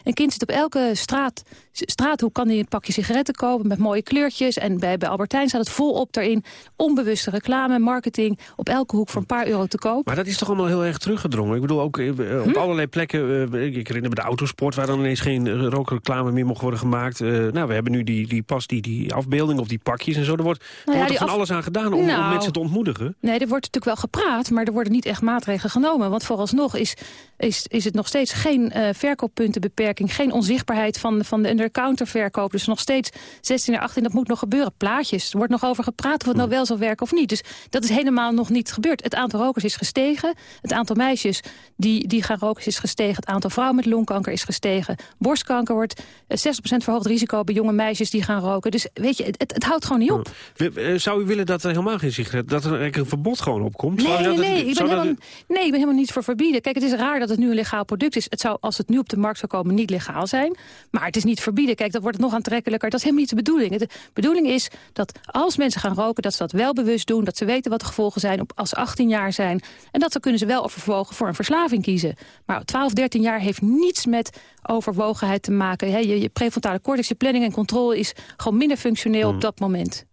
Een kind zit op elke straat, straathoek... kan hij een pakje sigaretten kopen met mooie kleurtjes. En bij, bij Albertijn staat het volop daarin. Onbewuste reclame, marketing... op elke hoek voor een paar euro te koop. Maar dat is toch allemaal heel erg teruggedrongen? Ik bedoel, ook eh, Hm? op allerlei plekken... eh, ik herinner me de autosport... waar dan ineens geen rookreclame meer mocht worden gemaakt. Nou, we hebben nu die, die pas die, die afbeelding of die pakjes en zo. Er wordt, er Nou ja, wordt die toch van af- alles aan gedaan om, om Nou. mensen te ontmoedigen? Nee, er wordt natuurlijk wel gepraat, maar er worden niet echt maatregelen genomen. Want vooralsnog is, is, is het nog steeds geen eh, verkooppuntenbeperking... geen onzichtbaarheid van, van de under-counter verkoop. Dus nog steeds 16 naar 18, dat moet nog gebeuren. Plaatjes, er wordt nog over gepraat of het nou wel zal werken of niet. Dus dat is helemaal nog niet gebeurd. Het aantal rokers is gestegen. Het aantal meisjes die, die gaan roken is gestegen. Het aantal vrouwen met longkanker is gestegen. Borstkanker wordt eh, 60% verhoogd risico bij jonge meisjes die gaan roken. Dus weet je, het, het houdt gewoon niet op. Eh, Zou u willen dat er helemaal geen sigaret... dat er eigenlijk een verbod gewoon op komt? Zou Nee, nee, nee, ik ben helemaal, nee, ik ben helemaal niet voor verbieden. Kijk, het is raar dat het nu een legaal product is. Het zou, als het nu op de markt zou komen, niet legaal zijn. Maar het is niet verbieden. Kijk, dan wordt het nog aantrekkelijker. Dat is helemaal niet de bedoeling. De bedoeling is dat als mensen gaan roken, dat ze dat wel bewust doen. Dat ze weten wat de gevolgen zijn op, als ze 18 jaar zijn. En dat ze kunnen ze wel overwogen voor een verslaving kiezen. Maar 12, 13 jaar heeft niets met overwogenheid te maken. Je, je prefrontale cortex, je planning en controle is gewoon minder functioneel Hmm. op dat moment.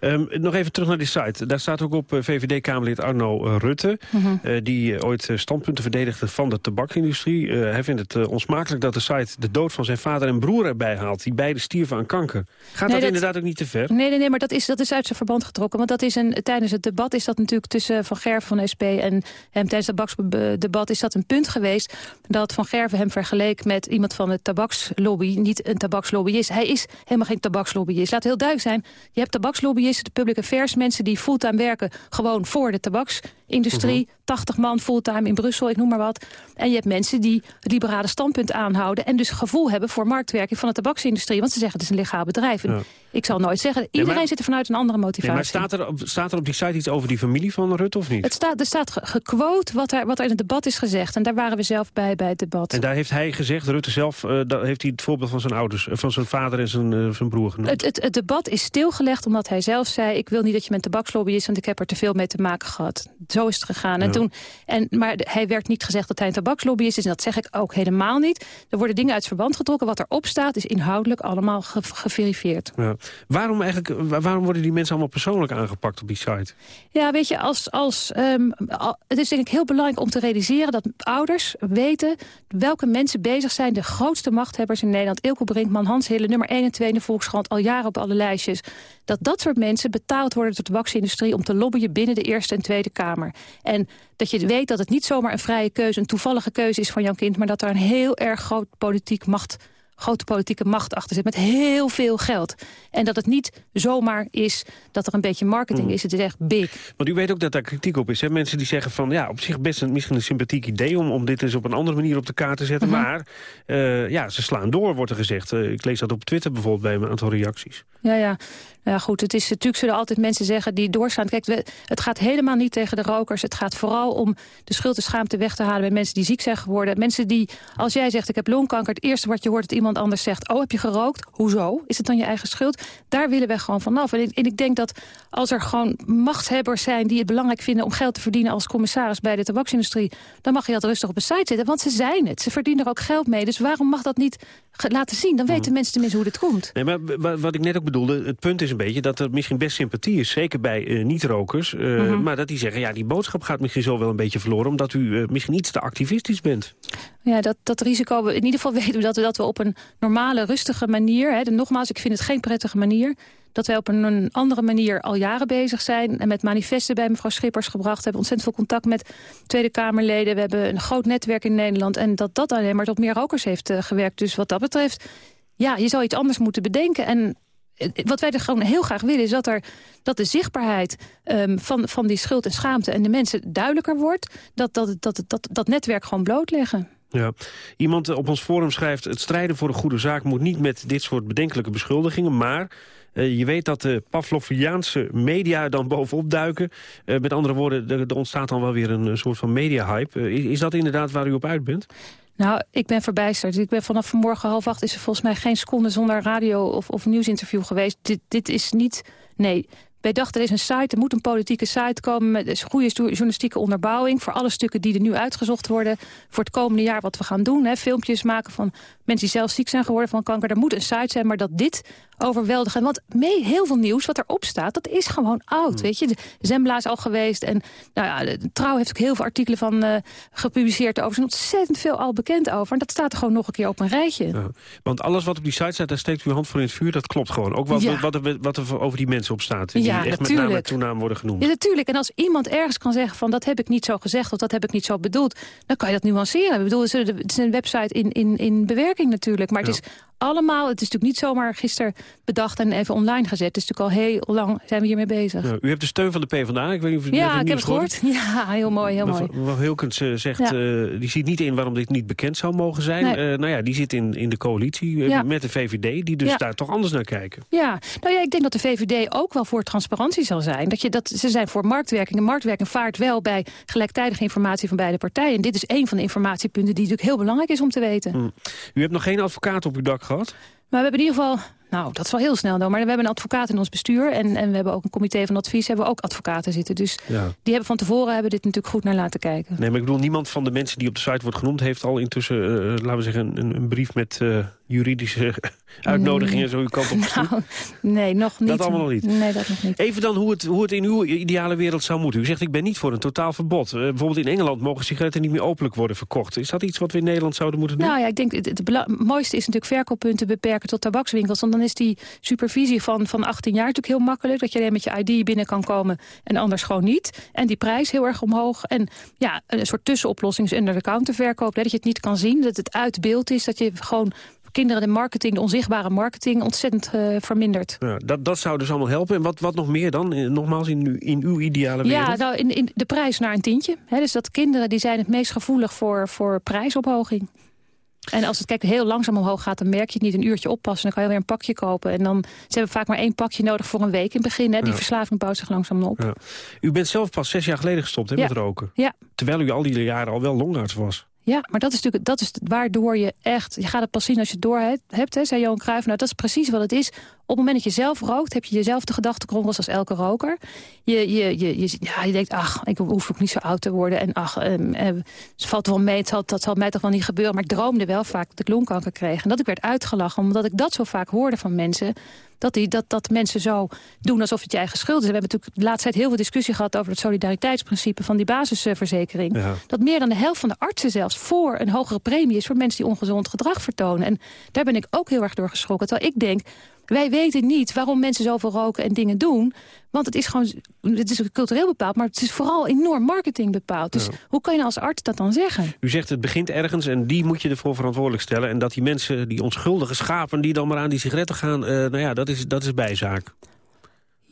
Ehm, nog even terug naar die site. Daar staat ook op eh, VVD-Kamerlid Arno eh, Rutte... Mhm. eh, die ooit standpunten verdedigde van de tabakindustrie. Hij vindt het eh, onsmakelijk dat de site de dood van zijn vader en broer erbij haalt... die beide stierven aan kanker. Gaat Nee, dat, dat- inderdaad ook niet te ver? Nee, nee, nee, maar dat is, dat is uit zijn verband getrokken. Want dat is een, tijdens het debat is dat natuurlijk tussen Van Gerven van SP... en hem tijdens het tabaksdebat is dat een punt geweest... dat Van Gerven hem vergeleek met iemand van de tabakslobby. Niet een tabakslobbyist. Hij is helemaal geen tabakslobbyist. Laat heel duidelijk zijn, je hebt tabakslobbyisten, de public affairs mensen... die fulltime werken gewoon voor de tabaksindustrie. 80 man fulltime in Brussel, ik noem maar wat. En je hebt mensen die het liberale standpunt aanhouden... en dus gevoel hebben voor marktwerking van de tabaksindustrie. Want ze zeggen het is een legaal bedrijf. En Ja. Ik zal nooit zeggen, iedereen maar- zit er vanuit een andere motivatie. Nee, maar staat er, op, staat er op die site iets over die familie van Rutte of niet? Het staat, er staat ge- gequote wat er, wat er in het debat is gezegd. En daar waren we zelf bij, bij het debat. En daar heeft hij gezegd, Rutte zelf, eh, daar heeft hij het voorbeeld van zijn ouders, eh, van zijn vader en zijn, eh, zijn broer genoemd. Het, het, het debat is stilgelegd omdat hij zelf zei... ik wil niet dat je met tabakslobby is, want ik heb er te veel mee te maken gehad. Zo is het gegaan. En toen, en, maar hij werd niet gezegd dat hij een tabakslobbyist is. En dat zeg ik ook helemaal niet. Er worden dingen uit verband getrokken. Wat erop staat is inhoudelijk allemaal ge- geverifieerd. Ja. Waarom, eigenlijk, wa- waarom worden die mensen allemaal persoonlijk aangepakt op die site? Ja, weet je, als, als, ehm, al- het is denk ik heel belangrijk om te realiseren... dat ouders weten welke mensen bezig zijn. De grootste machthebbers in Nederland. Ilko Brinkman, Hans Hille, nummer 1 en 2 in de Volkskrant. Al jaren op alle lijstjes. Dat dat soort mensen betaald worden door de tabaksindustrie... om te lobbyen binnen de Eerste en Tweede Kamer. En dat je weet dat het niet zomaar een vrije keuze... een toevallige keuze is van jouw kind... maar dat er een heel erg groot politiek macht grote politieke macht achter zit met heel veel geld. En dat het niet zomaar is dat er een beetje marketing Mm. is. Het is echt big. Want u weet ook dat daar kritiek op is. Hè? Mensen die zeggen van, ja, op zich best een, misschien een sympathiek idee... om, om dit eens op een andere manier op de kaart te zetten. Mhm. Maar eh, ja, ze slaan door, wordt er gezegd. Eh, ik lees dat op Twitter bijvoorbeeld bij een aantal reacties. Ja, ja. Nou ja, goed, het is natuurlijk zullen altijd mensen zeggen die doorstaan. Kijk, het gaat helemaal niet tegen de rokers. Het gaat vooral om de schuld en schaamte weg te halen bij mensen die ziek zijn geworden. Mensen die, als jij zegt ik heb longkanker, het eerste wat je hoort dat iemand anders zegt, oh heb je gerookt? Hoezo? Is het dan je eigen schuld? Daar willen we gewoon vanaf. En en ik denk dat als er gewoon machtshebbers zijn die het belangrijk vinden om geld te verdienen als commissaris bij de tabaksindustrie, dan mag je dat rustig op een site zetten, want ze zijn het. Ze verdienen er ook geld mee. Dus waarom mag dat niet laten zien? Dan weten mensen tenminste hoe dit komt. Nee, maar wa- wat ik net ook bedoelde, het punt is een beetje... dat er misschien best sympathie is, zeker bij eh, niet-rokers. eh, Mhm. Maar dat die zeggen, ja, die boodschap gaat misschien zo wel een beetje verloren... omdat u eh, misschien iets te activistisch bent. Ja, dat, dat risico, in ieder geval weten we dat we, dat we op een normale, rustige manier... Hè, de, nogmaals, ik vind het geen prettige manier... dat wij op een, andere manier al jaren bezig zijn... en met manifesten bij mevrouw Schippers gebracht. We hebben ontzettend veel contact met Tweede Kamerleden. We hebben een groot netwerk in Nederland... en dat dat alleen maar tot meer rokers heeft eh, gewerkt. Dus wat dat betreft, ja, je zou iets anders moeten bedenken... En eh, wat wij er gewoon heel graag willen is dat, er, dat de zichtbaarheid ehm, van, van die schuld en schaamte en de mensen duidelijker wordt. Dat dat, dat, dat, dat netwerk gewoon blootleggen. Ja. Iemand op ons forum schrijft... het strijden voor een goede zaak moet niet met dit soort bedenkelijke beschuldigingen... maar eh, je weet dat de Pavloviaanse media dan bovenop duiken. Eh, met andere woorden, er, ontstaat dan wel weer een soort van media-hype. Eh, is, is dat inderdaad waar u op uit bent? Nou, ik ben verbijsterd. Ik ben vanaf vanmorgen half acht is er volgens mij geen seconde zonder radio of, of nieuwsinterview geweest. Dit, dit is niet. Nee. Wij dachten, er is een site, er moet een politieke site komen... met goede journalistieke onderbouwing... voor alle stukken die er nu uitgezocht worden... voor het komende jaar wat we gaan doen. Hè. Filmpjes maken van mensen die zelf ziek zijn geworden van kanker. Er moet een site zijn, maar dat dit overweldigen... want mee, heel veel nieuws wat erop staat, dat is gewoon oud. Weet je, de Zembla is al geweest. En nou ja, de Trouw heeft ook heel veel artikelen van eh, gepubliceerd over. Er is ontzettend veel al bekend over. En dat staat er gewoon nog een keer op een rijtje. Ja. Want alles wat op die site staat, daar steekt u uw hand voor in het vuur. Dat klopt gewoon. Ook wat, Ja. wat, er, wat er over die mensen op staat. Die Ja, echt met naam en toenaam worden genoemd. Ja, natuurlijk. En als iemand ergens kan zeggen van dat heb ik niet zo gezegd of dat heb ik niet zo bedoeld, dan kan je dat nuanceren. Ik bedoel, het is een- het is een website in, in, in bewerking natuurlijk. Maar het is allemaal, het is natuurlijk niet zomaar gisteren bedacht en even online gezet. Het is natuurlijk al heel lang zijn we hiermee bezig. U hebt de steun van de PvdA. Ik weet niet of u Ja, ik heb het gehoord. Ja, heel mooi, heel mooi. Hilkens eh, zegt, Ja. eh, die ziet niet in waarom dit niet bekend zou mogen zijn. Nee. Eh, nou ja, die zit in, in de coalitie Ja. met de VVD, die dus Ja. daar toch anders naar kijken. Ja, nou ja, ik denk dat de VVD ook wel voor transparantie zal zijn. Dat je, dat, ze zijn voor marktwerking. En marktwerking vaart wel bij gelijktijdige informatie van beide partijen. En dit is een van de informatiepunten die natuurlijk heel belangrijk is om te weten. Hm. U hebt nog geen advocaat op uw dak gehad? Maar we hebben in ieder geval, nou dat is wel heel snel dan, maar we hebben een advocaat in ons bestuur en, en we hebben ook een comité van advies, hebben we ook advocaten zitten. Dus Ja. die hebben van tevoren hebben dit natuurlijk goed naar laten kijken. Nee, maar ik bedoel, niemand van de mensen die op de site wordt genoemd... heeft al intussen, eh, laten we zeggen, een, een brief met eh, juridische uitnodigingen... zo uw kant op gestuurd. Nou, nee, nog niet. Dat allemaal nog niet? Nee, dat nog niet. Even dan hoe het, hoe het in uw ideale wereld zou moeten. U zegt, ik ben niet voor een totaal verbod. Eh, bijvoorbeeld in Engeland mogen sigaretten niet meer openlijk worden verkocht. Is dat iets wat we in Nederland zouden moeten doen? Nou ja, ik denk het, het mooiste is natuurlijk verkooppunten beperken tot tabakswinkels. Want dan is die supervisie van, van 18 jaar natuurlijk heel makkelijk. Dat je alleen met je ID binnen kan komen en anders gewoon niet. En die prijs heel erg omhoog. En ja, een soort tussenoplossing is under de counter verkoop. hè, Dat je het niet kan zien, dat het uit beeld is. Dat je gewoon kinderen de marketing, de onzichtbare marketing ontzettend eh, vermindert. Ja, dat, dat zou dus allemaal helpen. En wat, wat nog meer dan? Eh, Nogmaals, in, uw- in uw ideale wereld? Ja, nou, in, in de prijs naar een tientje. Hè, dus dat kinderen die zijn het meest gevoelig voor, voor prijsophoging. En als het kijk, heel langzaam omhoog gaat, dan merk je het niet een uurtje oppassen. Dan kan je weer een pakje kopen. En dan, ze hebben vaak maar één pakje nodig voor een week in het begin. Hè. Die Ja. verslaving bouwt zich langzaam op. Ja. U bent zelf pas zes jaar geleden gestopt hè, met roken. Ja. Terwijl u al die jaren al wel longarts was. Ja, maar dat is natuurlijk dat is waardoor je echt... Je gaat het pas zien als je het door hebt, hè, zei Johan Cruijff. Nou, dat is precies wat het is. Op het moment dat je zelf rookt, heb je jezelfde gedachtenkronkels als elke roker. Je, je, je, je, ja, je denkt, ach, ik hoef ook niet zo oud te worden. En ach, ehm, eh, het valt wel mee, het zal, dat zal mij toch wel niet gebeuren. Maar ik droomde wel vaak dat ik longkanker kreeg. En dat ik werd uitgelachen, omdat ik dat zo vaak hoorde van mensen... Dat, die, dat, dat mensen zo doen alsof het je eigen schuld is. We hebben natuurlijk de laatste tijd heel veel discussie gehad... over het solidariteitsprincipe van die basisverzekering. Ja. Dat meer dan de helft van de artsen zelfs voor een hogere premie is... voor mensen die ongezond gedrag vertonen. En daar ben ik ook heel erg door geschrokken. Terwijl ik denk, Wij weten niet waarom mensen zoveel roken en dingen doen. Want het is gewoon, het is cultureel bepaald, maar het is vooral enorm marketing bepaald. Dus Ja. hoe kan je als arts dat dan zeggen? U zegt het begint ergens en die moet je ervoor verantwoordelijk stellen. En dat die mensen, die onschuldige schapen die dan maar aan die sigaretten gaan... eh, nou ja, dat is, dat is bijzaak.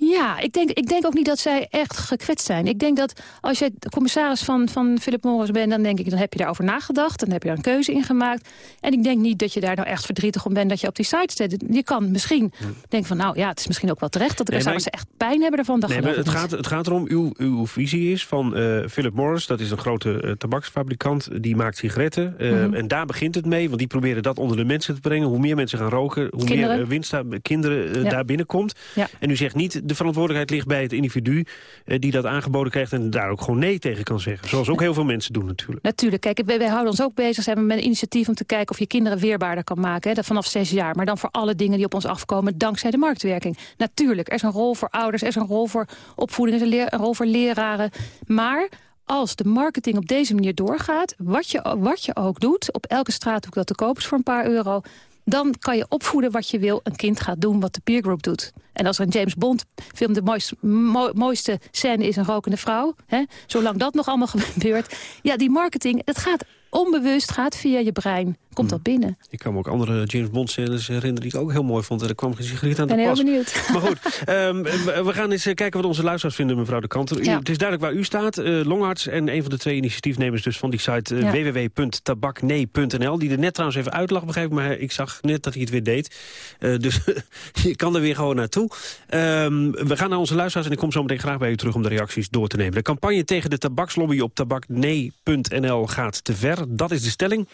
Ja, ik denk, ik denk ook niet dat zij echt gekwetst zijn. Ik denk dat als je de commissaris van, van Philip Morris bent... dan denk ik, dan heb je daarover nagedacht. Dan heb je daar een keuze in gemaakt. En ik denk niet dat je daar nou echt verdrietig om bent... dat je op die site zet. Je kan misschien denken van, nou ja, het is misschien ook wel terecht... dat de Nee, commissaris echt pijn hebben ervan. Dat Nee, maar het niet. gaat, het gaat erom, uw, uw visie is van eh, Philip Morris... dat is een grote eh, tabaksfabrikant, die maakt sigaretten. eh, Mhm. En daar begint het mee, want die proberen dat onder de mensen te brengen. Hoe meer mensen gaan roken, hoe Kinderen. meer winst daar, kinderen Ja. daar binnenkomt. Ja. En u zegt niet, de verantwoordelijkheid ligt bij het individu... eh, die dat aangeboden krijgt en daar ook gewoon nee tegen kan zeggen. Zoals ook heel veel mensen doen natuurlijk. Natuurlijk, kijk, wij, houden ons ook bezig zijn met een initiatief om te kijken of je kinderen weerbaarder kan maken. Hè, dat vanaf zes jaar, maar dan voor alle dingen die op ons afkomen dankzij de marktwerking. Natuurlijk, er is een rol voor ouders, er is een rol voor opvoeding, er is een rol voor leraren. Maar als de marketing op deze manier doorgaat, wat je, wat je ook doet, op elke straathoek dat te koop is voor een paar euro, dan kan je opvoeden wat je wil. Een kind gaat doen wat de peergroup doet. En als er een James Bond film de mooiste, mo- mooiste scène is een rokende vrouw... Hè, zolang dat nog allemaal gebeurt... ja, die marketing, het gaat onbewust, gaat via je brein. Komt dat binnen. Ik kan me ook andere James Bond scènes herinneren die ik ook heel mooi vond. En er kwam geen sigaret aan Ik ben te heel pas. benieuwd. Maar goed, ehm, we gaan eens eh, kijken wat onze luisteraars vinden, mevrouw de Kanter. Ja. Het is duidelijk waar u staat, eh, Longarts en een van de twee initiatiefnemers dus van die site eh, Ja. www.tabaknee.nl. Die er net trouwens even uitlag, begrijp ik, maar ik zag net dat hij het weer deed. Dus je kan er weer gewoon naartoe. Ehm, we gaan naar onze luisteraars en ik kom zo meteen graag bij u terug om de reacties door te nemen. De campagne tegen de tabakslobby op tabaknee.nl gaat te ver. Dat is de stelling.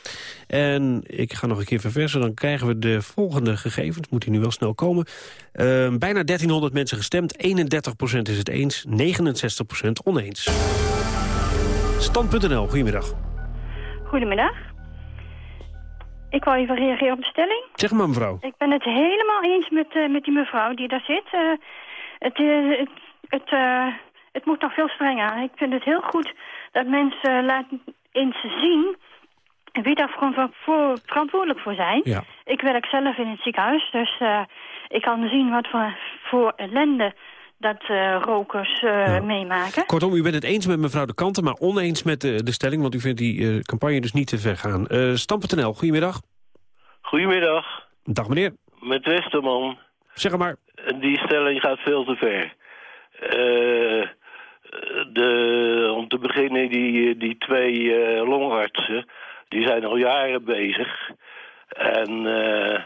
En ik ga nog een keer verversen, dan krijgen we de volgende gegevens. Moet hij nu wel snel komen. Ehm, bijna 1300 mensen gestemd. 31% is het eens, 69% oneens. Stand.nl, goedemiddag. Goedemiddag. Ik wou even reageren op de stelling. Zeg maar mevrouw. Ik ben het helemaal eens met, eh, met die mevrouw die daar zit. Eh, het, eh, het, het, eh, het moet nog veel strenger. Ik vind het heel goed dat mensen laten eens zien wie daar voor, verantwoordelijk voor zijn. Ja. Ik werk zelf in het ziekenhuis, dus eh, ik kan zien wat voor, voor ellende dat eh, rokers eh, meemaken. Kortom, u bent het eens met mevrouw de Kanten, maar oneens met de, de stelling... want u vindt die eh, campagne dus niet te ver gaan. Eh Stam.nl, goedemiddag. Goedemiddag, Dag meneer. met Westerman. Zeg maar. Die stelling gaat veel te ver. Eh, de, om te beginnen, die, die twee eh, longartsen, die zijn al jaren bezig. En eh,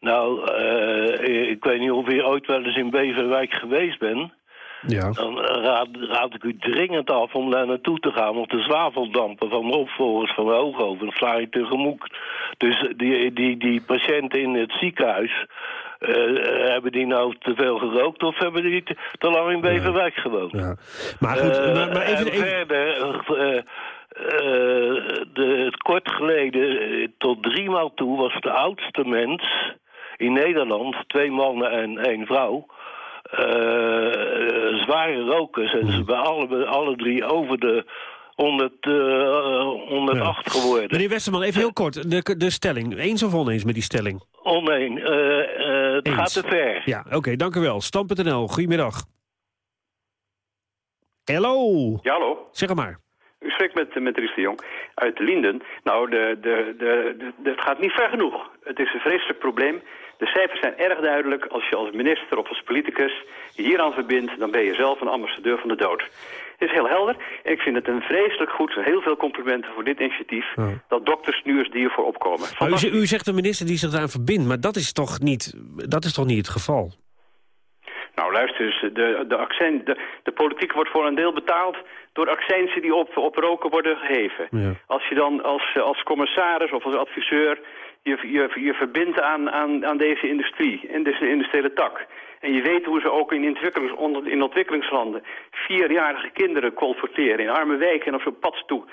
nou, eh, ik weet niet of u ooit wel eens in Beverwijk geweest bent. Ja. Dan raad, raad ik u dringend af om daar naartoe te gaan. Want de zwaveldampen van de opvolgers van Hooghoven sla je tegemoet. Dus die, die, die patiënten in het ziekenhuis... eh, hebben die nou te veel gerookt of hebben die te, te lang in Beverwijk gewoond? Maar goed, Eh, maar, maar even... en even verder, eh, eh, de, kort geleden, eh, tot drie maal toe, was de oudste mens in Nederland, twee mannen en één vrouw, eh, zware rokers. En ze zijn alle, alle drie over de 100, eh, 108 geworden. Meneer Westerman, even heel kort. De, de stelling. Eens of oneens met die stelling? Oneen, eh, eh, het Eens. gaat te ver. Ja, oké, dank u wel. Stam.nl, goedemiddag. Hallo. Ja, hallo. Zeg maar. U spreekt met, met Ries de Jong uit Linden. Nou, de, de, de, de, de- het gaat niet ver genoeg. Het is een vreselijk probleem. De cijfers zijn erg duidelijk. Als je als minister of als politicus je hieraan verbindt... dan ben je zelf een ambassadeur van de dood. Is heel helder. En ik vind het een vreselijk goed, heel veel complimenten voor dit initiatief... dat dokters nu eens hiervoor opkomen. Maar u, u zegt een minister die zich daaraan verbindt, maar dat is toch niet, dat is toch niet het geval? Nou, luister eens, de, de, accent, de, de politiek wordt voor een deel betaald door accenten die op, op roken worden geheven. Als je dan als, als commissaris of als adviseur je, je, je verbindt aan, aan, aan deze industrie, in deze industriële tak. En je weet hoe ze ook in, ontwikkelings, onder- in ontwikkelingslanden vierjarige kinderen colporteren in arme wijken en op zo'n pad toe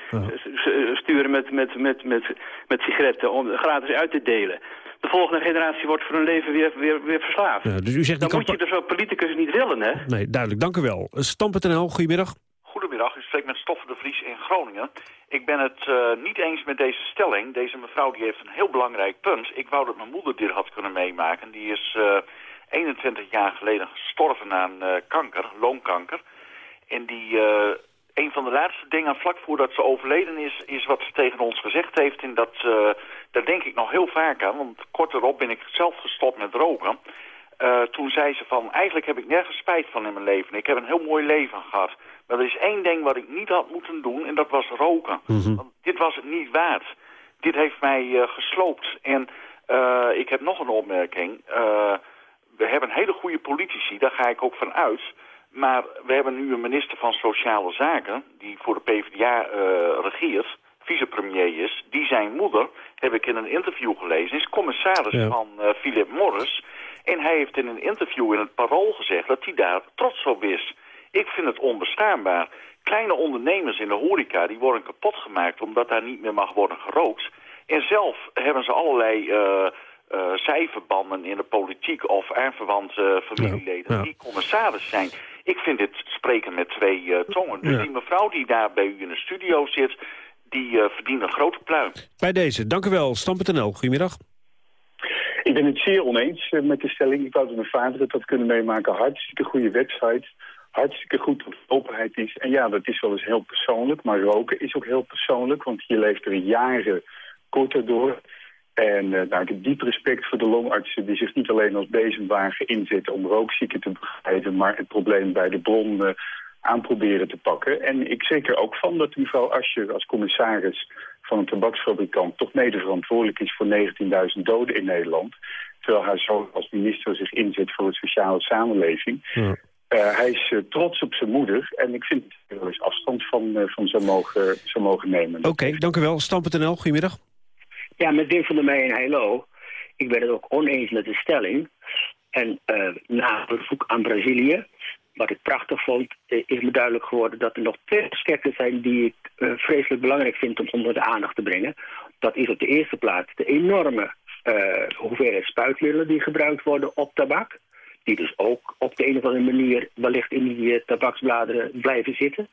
sturen met, met, met, met, met sigaretten om gratis uit te delen. De volgende generatie wordt voor hun leven weer, weer, weer verslaafd. Ja, dus u zegt Dan moet je dus als politicus niet willen, hè? Nee, duidelijk, dank u wel. Stam.nl, goedemiddag. Goedemiddag, u spreekt met Stoffen de Vries in Groningen. Ik ben het eh, niet eens met deze stelling. Deze mevrouw die heeft een heel belangrijk punt. Ik wou dat mijn moeder dit had kunnen meemaken. Die is eh, 21 jaar geleden gestorven aan eh, kanker, loonkanker. En die, eh, een van de laatste dingen vlak voordat ze overleden is, is wat ze tegen ons gezegd heeft. En dat, eh, daar denk ik nog heel vaak aan, want kort erop ben ik zelf gestopt met roken. Toen zei ze van, eigenlijk heb ik nergens spijt van in mijn leven. Ik heb een heel mooi leven gehad. Maar er is één ding wat ik niet had moeten doen en dat was roken. Want dit was het niet waard. Dit heeft mij gesloopt. En ik heb nog een opmerking. Eh, we hebben hele goede politici, daar ga ik ook van uit. Maar we hebben nu een minister van Sociale Zaken... die voor de PvdA eh, regeert, vicepremier is. Die zijn moeder, heb ik in een interview gelezen... is commissaris Ja. van eh, Philip Morris. En hij heeft in een interview in het Parool gezegd... dat hij daar trots op is. Ik vind het onbestaanbaar. Kleine ondernemers in de horeca die worden kapot gemaakt... omdat daar niet meer mag worden gerookt. En zelf hebben ze allerlei... eh, eh, zijverbanden in de politiek of aanverwante familieleden Ja. die commissaris zijn. Ik vind dit spreken met twee eh, tongen. Dus Ja. die mevrouw die daar bij u in de studio zit, die eh, verdient een grote pluim. Bij deze, dank u wel. Stam.nl, goedemiddag. Ik ben het zeer oneens eh, met de stelling. Ik wou dat mijn vader het had kunnen meemaken. Hartstikke goede website. Hartstikke goed dat er openheid is. En ja, dat is wel eens heel persoonlijk. Maar roken is ook heel persoonlijk. Want je leeft er jaren korter door. En nou, ik heb diep respect voor de longartsen die zich niet alleen als bezemwagen inzetten om rookzieken te begeleiden, maar het probleem bij de bron eh, aan proberen te pakken. En ik zeker ook van dat mevrouw Ascher als commissaris van een tabaksfabrikant toch mede verantwoordelijk is voor 19.000 doden in Nederland. Terwijl haar zoon als minister zich inzet voor een sociale samenleving. Eh, hij is trots op zijn moeder en ik vind dat hij wel eens afstand van, van zou, mogen, zou mogen nemen. Oké, dank u wel. Stam.nl, goedemiddag. Ja, met Dick van der Meijen, hallo. Ik ben het ook oneens met de stelling. En eh, na een bezoek aan Brazilië, wat ik prachtig vond, eh, is me duidelijk geworden dat er nog twee aspecten zijn die ik eh, vreselijk belangrijk vind om onder de aandacht te brengen. Dat is op de eerste plaats de enorme eh, hoeveelheid spuitmiddelen die gebruikt worden op tabak. Die dus ook op de een of andere manier wellicht in die tabaksbladeren blijven zitten.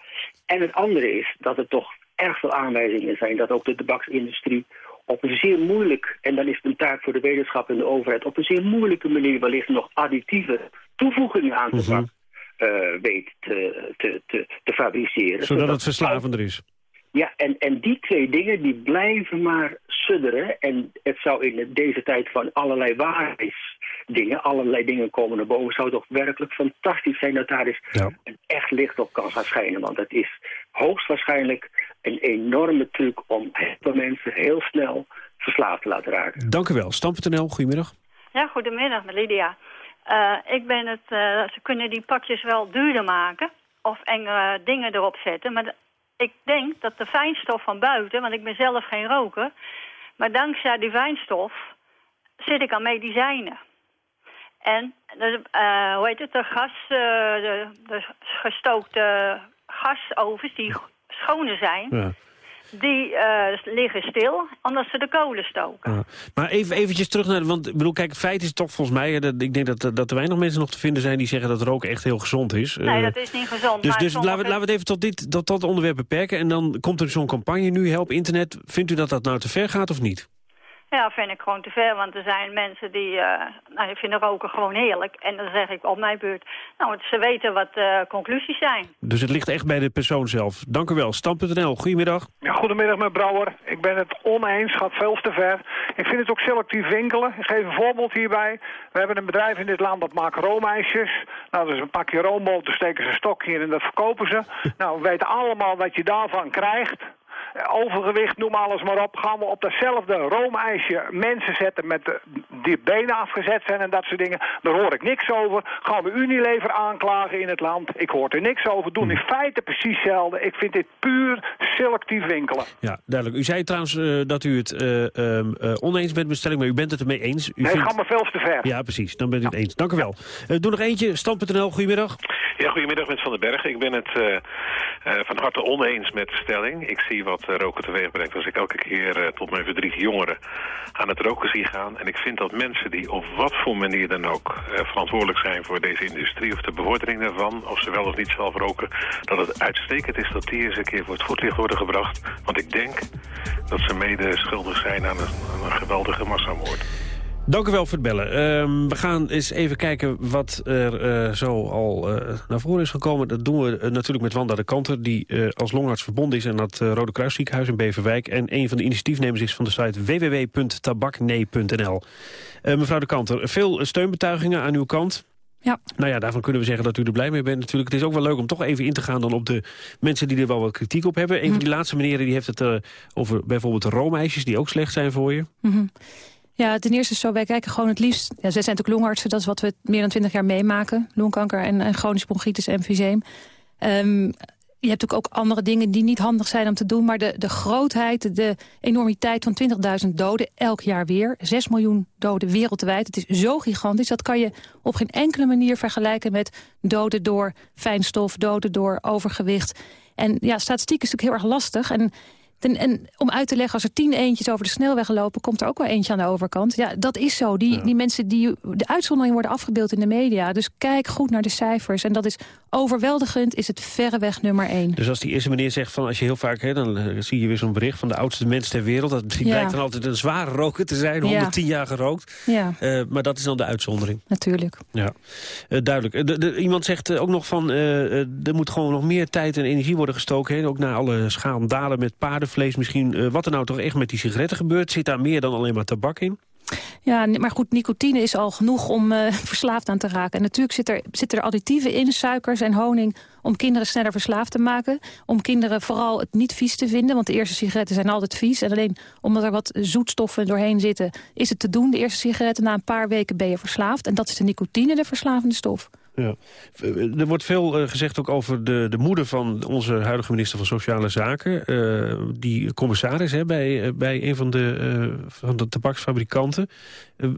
En het andere is dat er toch erg veel aanwijzingen zijn dat ook de tabaksindustrie op een zeer moeilijk, en dan is het een taak voor de wetenschap en de overheid, op een zeer moeilijke manier wellicht nog additieve toevoegingen aan tabak eh, weet te, te, te, te fabriceren. Zodat het verslavender is. Ja, en, en die twee dingen die blijven maar sudderen. En het zou in deze tijd van allerlei waarheidsdingen, allerlei dingen komen naar boven, zou toch werkelijk fantastisch zijn dat daar eens een echt licht op kan gaan schijnen. Want het is hoogstwaarschijnlijk een enorme truc om heel veel mensen heel snel verslaafd te laten raken. Dank u wel. Stam.nl, goedemiddag. Ja, goedemiddag, Lydia. Eh, ik ben het, eh, ze kunnen die pakjes wel duurder maken of enge dingen erop zetten. Maar ik denk dat de fijnstof van buiten, want ik ben zelf geen roker... maar dankzij die fijnstof zit ik aan medicijnen. En, de, eh, hoe heet het, de gas, eh, de, de gestookte gasovens die schone zijn... Ja. die eh, liggen stil, omdat ze de kolen stoken. Ja. Maar even eventjes terug naar... Want ik bedoel, kijk, het feit is toch volgens mij... Dat, ik denk dat, dat er weinig mensen nog te vinden zijn die zeggen dat roken echt heel gezond is. Nee, Eh, dat is niet gezond. Dus, dus sommige- laten, we, laten we het even tot dit, tot dat onderwerp beperken. En dan komt er zo'n campagne nu, Help Internet. Vindt u dat dat nou te ver gaat of niet? Ja, vind ik gewoon te ver, want er zijn mensen die, eh nou, die vinden roken gewoon heerlijk. En dan zeg ik op mijn beurt, nou, ze weten wat de conclusies zijn. Dus het ligt echt bij de persoon zelf. Dank u wel. Stam.nl, goedemiddag. Ja, goedemiddag, meneer Brouwer. Ik ben het oneens, gaat veel te ver. Ik vind het ook selectief winkelen. Ik geef een voorbeeld hierbij. We hebben een bedrijf in dit land dat maakt roomijsjes. Nou, dus een pakje roomboter steken ze een stokje in en dat verkopen ze. Nou, we weten allemaal wat je daarvan krijgt. Overgewicht, noem alles maar op. Gaan we op datzelfde roomijsje mensen zetten met de, die benen afgezet zijn en dat soort dingen. Daar hoor ik niks over. Gaan we Unilever aanklagen in het land. Ik hoor er niks over. Doen in feite precies hetzelfde. Ik vind dit puur selectief winkelen. Ja, duidelijk. U zei trouwens eh, dat u het eh, ehm, eh, oneens bent met de stelling, maar u bent het ermee eens. U nee, vindt- gaat me veel te ver. Ja, precies. Dan bent u het eens. Dank u wel. Eh, doe nog eentje. Stand.nl, goedemiddag. Ja, goedemiddag met Van den Berg. Ik ben het eh, eh, van harte oneens met de stelling. Ik zie wat eh, roken teweeg brengt als ik elke keer eh, tot mijn verdriet jongeren aan het roken zie gaan. En ik vind dat mensen die op wat voor manier dan ook eh, verantwoordelijk zijn voor deze industrie of de bevordering daarvan, of ze wel of niet zelf roken, dat het uitstekend is dat die eens een keer voor het voetlicht worden gebracht. Want ik denk dat ze mede schuldig zijn aan een, aan een geweldige massamoord. Dank u wel voor het bellen. Ehm, we gaan eens even kijken wat er uh, zo al uh, naar voren is gekomen. Dat doen we uh, natuurlijk met Wanda de Kanter... die als longarts verbonden is aan het Rode Kruisziekenhuis in Beverwijk... en een van de initiatiefnemers is van de site www.tabaknee.nl. mevrouw de Kanter, veel steunbetuigingen aan uw kant. Ja. Nou ja, daarvan kunnen we zeggen dat u er blij mee bent natuurlijk. Het is ook wel leuk om toch even in te gaan dan op de mensen die er wel wat kritiek op hebben. Een van Mhm. die laatste meneren die heeft het uh, over bijvoorbeeld de roomijsjes... die ook slecht zijn voor je. Mm -hmm. Ja, ten eerste is zo, wij kijken gewoon het liefst... Ja, zij zijn natuurlijk longartsen, dat is wat we meer dan twintig jaar meemaken. Longkanker en, chronische bronchitis en emfyseem. Um, je hebt natuurlijk ook andere dingen die niet handig zijn om te doen. Maar de, de grootheid, de enormiteit van 20.000 doden elk jaar weer. 6 miljoen doden wereldwijd. Het is zo gigantisch. Dat kan je op geen enkele manier vergelijken met doden door fijnstof, doden door overgewicht. En ja, statistiek is natuurlijk heel erg lastig. En en, en, om uit te leggen, als er tien eentjes over de snelweg lopen... komt er ook wel eentje aan de overkant. Ja, dat is zo. Die, ja. die mensen, die, de uitzonderingen worden afgebeeld in de media. Dus kijk goed naar de cijfers. En dat is overweldigend, is het verreweg nummer één. Dus als die eerste meneer zegt van als je heel vaak... Hè, dan uh, zie je weer zo'n bericht van de oudste mens ter wereld. Dat die ja. blijkt dan altijd een zware roker te zijn. 110 ja. jaar gerookt. Ja. Uh, maar dat is dan de uitzondering. Natuurlijk. Ja, uh, duidelijk. De, de, iemand zegt ook nog van... er moet gewoon nog meer tijd en energie worden gestoken. Hè, ook naar alle schandalen met paardenvlees misschien. Uh, wat er nou toch echt met die sigaretten gebeurt. Zit daar meer dan alleen maar tabak in? Ja, maar goed, nicotine is al genoeg om uh, verslaafd aan te raken. En natuurlijk zit er, zitten er additieven in, suikers en honing... om kinderen sneller verslaafd te maken. Om kinderen vooral het niet vies te vinden. Want de eerste sigaretten zijn altijd vies. En alleen omdat er wat zoetstoffen doorheen zitten... is het te doen, de eerste sigaretten. Na een paar weken ben je verslaafd. En dat is de nicotine, de verslavende stof. Er wordt veel uh, gezegd ook over de, de moeder van onze huidige minister van Sociale Zaken. Uh, die commissaris hè, bij, uh, bij een van de, van de tabaksfabrikanten.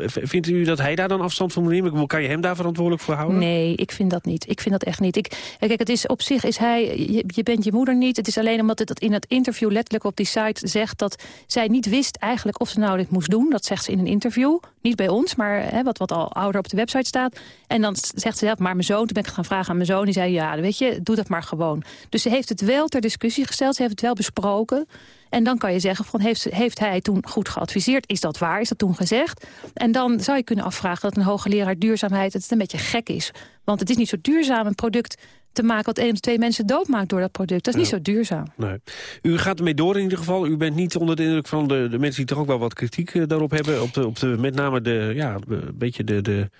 Vindt u dat hij daar dan afstand van moet nemen? Kan je hem daar verantwoordelijk voor houden? Nee, ik vind dat niet. Ik vind dat echt niet. Ik, kijk, het is op zich is hij, je, bent je moeder niet. Het is alleen omdat het in het interview letterlijk op die site zegt... dat zij niet wist eigenlijk of ze nou dit moest doen. Dat zegt ze in een interview. Niet bij ons, maar hè, wat, wat al ouder op de website staat. En dan zegt ze, ja, maar mijn zoon, toen ben ik gaan vragen aan mijn zoon... die zei, ja, weet je, doe dat maar gewoon. Dus ze heeft het wel ter discussie gesteld, ze heeft het wel besproken... En dan kan je zeggen, van, heeft, heeft hij toen goed geadviseerd? Is dat waar? Is dat toen gezegd? En dan zou je kunnen afvragen dat een hoogleraar duurzaamheid... het een beetje gek is. Want het is niet zo duurzaam een product te maken... wat één of twee mensen doodmaakt door dat product. Dat is niet zo duurzaam. Nee. U gaat ermee door in ieder geval. U bent niet onder de indruk van de, de mensen die toch ook wel wat kritiek uh, daarop hebben. Op de, op de, met name de, ja, een beetje de... de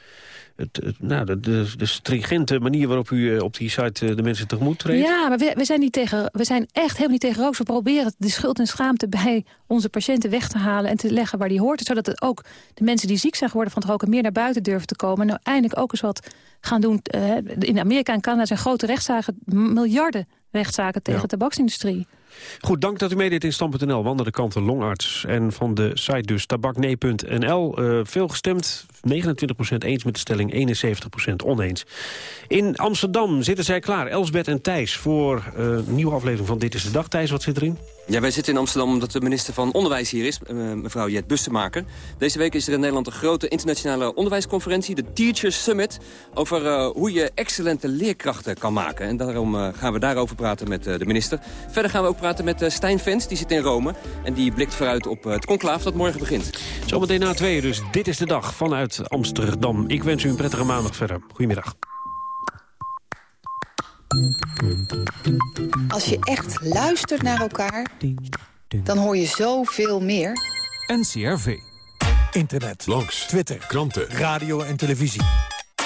het, het, nou, de, de, de, stringente manier waarop u uh, op die site uh, de mensen tegemoet treedt? Ja, maar we, we, zijn niet tegen, we zijn echt helemaal niet tegen rook. We proberen de schuld en schaamte bij onze patiënten weg te halen... en te leggen waar die hoort. Zodat het ook de mensen die ziek zijn geworden van het roken... meer naar buiten durven te komen. En nou eindelijk ook eens wat gaan doen. Uh, in Amerika en Canada zijn grote rechtszaken... miljarden rechtszaken tegen ja. de tabaksindustrie. Goed, dank dat u meedeed in Stam.nl. Wanda de Kanten, longarts. En van de site dus tabaknee.nl. Uh, veel gestemd, 29% eens met de stelling, 71% oneens. In Amsterdam zitten zij klaar, Elsbeth en Thijs... voor uh, een nieuwe aflevering van Dit is de Dag. Thijs, wat zit erin? Ja, wij zitten in Amsterdam omdat de minister van Onderwijs hier is, uh, mevrouw Jet Bussemaker. Deze week is er in Nederland een grote internationale onderwijsconferentie, de Teachers Summit, over uh, hoe je excellente leerkrachten kan maken. En daarom uh, gaan we daarover praten met de minister. Verder gaan we ook praten met Stijn Vens, die zit in Rome. En die blikt vooruit op het conclaaf dat morgen begint. Zometeen na tweeën dus, dit is de dag vanuit Amsterdam. Ik wens u een prettige maandag verder. Goedemiddag. Als je echt luistert naar elkaar, dan hoor je zoveel meer. NCRV. Internet. Langs. Twitter. Kranten. Radio en televisie.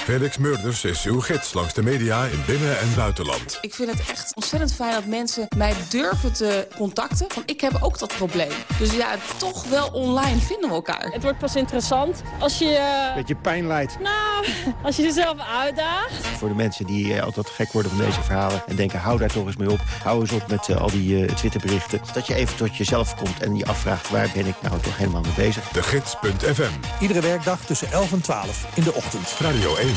Felix Murders is uw gids langs de media in binnen- en buitenland. Ik vind het echt ontzettend fijn dat mensen mij durven te contacten. Want ik heb ook dat probleem. Dus ja, toch wel online vinden we elkaar. Het wordt pas interessant als je... Uh... Beetje pijn leidt. Nou, als je jezelf uitdaagt. Voor de mensen die uh, altijd gek worden van deze verhalen... en denken, hou daar toch eens mee op. Hou eens op met uh, al die Twitterberichten. Dat je even tot jezelf komt en je afvraagt... waar ben ik nou toch helemaal mee bezig. De Gids.fm. Iedere werkdag tussen 11 en 12 in de ochtend. Radio 1.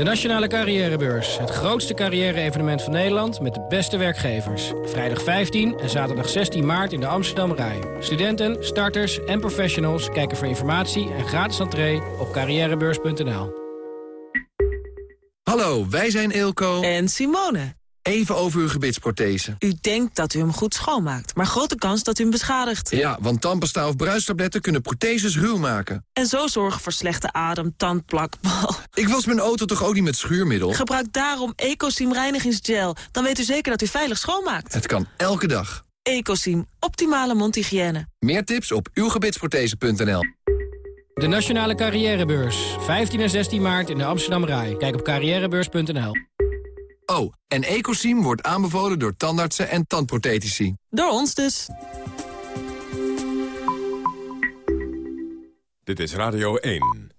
De Nationale Carrièrebeurs. Het grootste carrière-evenement van Nederland met de beste werkgevers. Vrijdag 15 en zaterdag 16 maart in de Amsterdam Rai. Studenten, starters en professionals kijken voor informatie en gratis entree op carrièrebeurs.nl. Hallo, wij zijn Eelco en Simone. Even over uw gebitsprothese. U denkt dat u hem goed schoonmaakt, maar grote kans dat u hem beschadigt. Ja, want tandpasta of bruistabletten kunnen protheses ruw maken. En zo zorgen voor slechte adem, tandplak, bal. Ik was mijn auto toch ook niet met schuurmiddel? Gebruik daarom Ecosim reinigingsgel. Dan weet u zeker dat u veilig schoonmaakt. Het kan elke dag. Ecosim, optimale mondhygiëne. Meer tips op uwgebitsprothese.nl De Nationale Carrièrebeurs. 15 en 16 maart in de Amsterdam Rai. Kijk op carrièrebeurs.nl. Oh, en Ecosim wordt aanbevolen door tandartsen en tandprothetici. Door ons dus. Dit is Radio 1.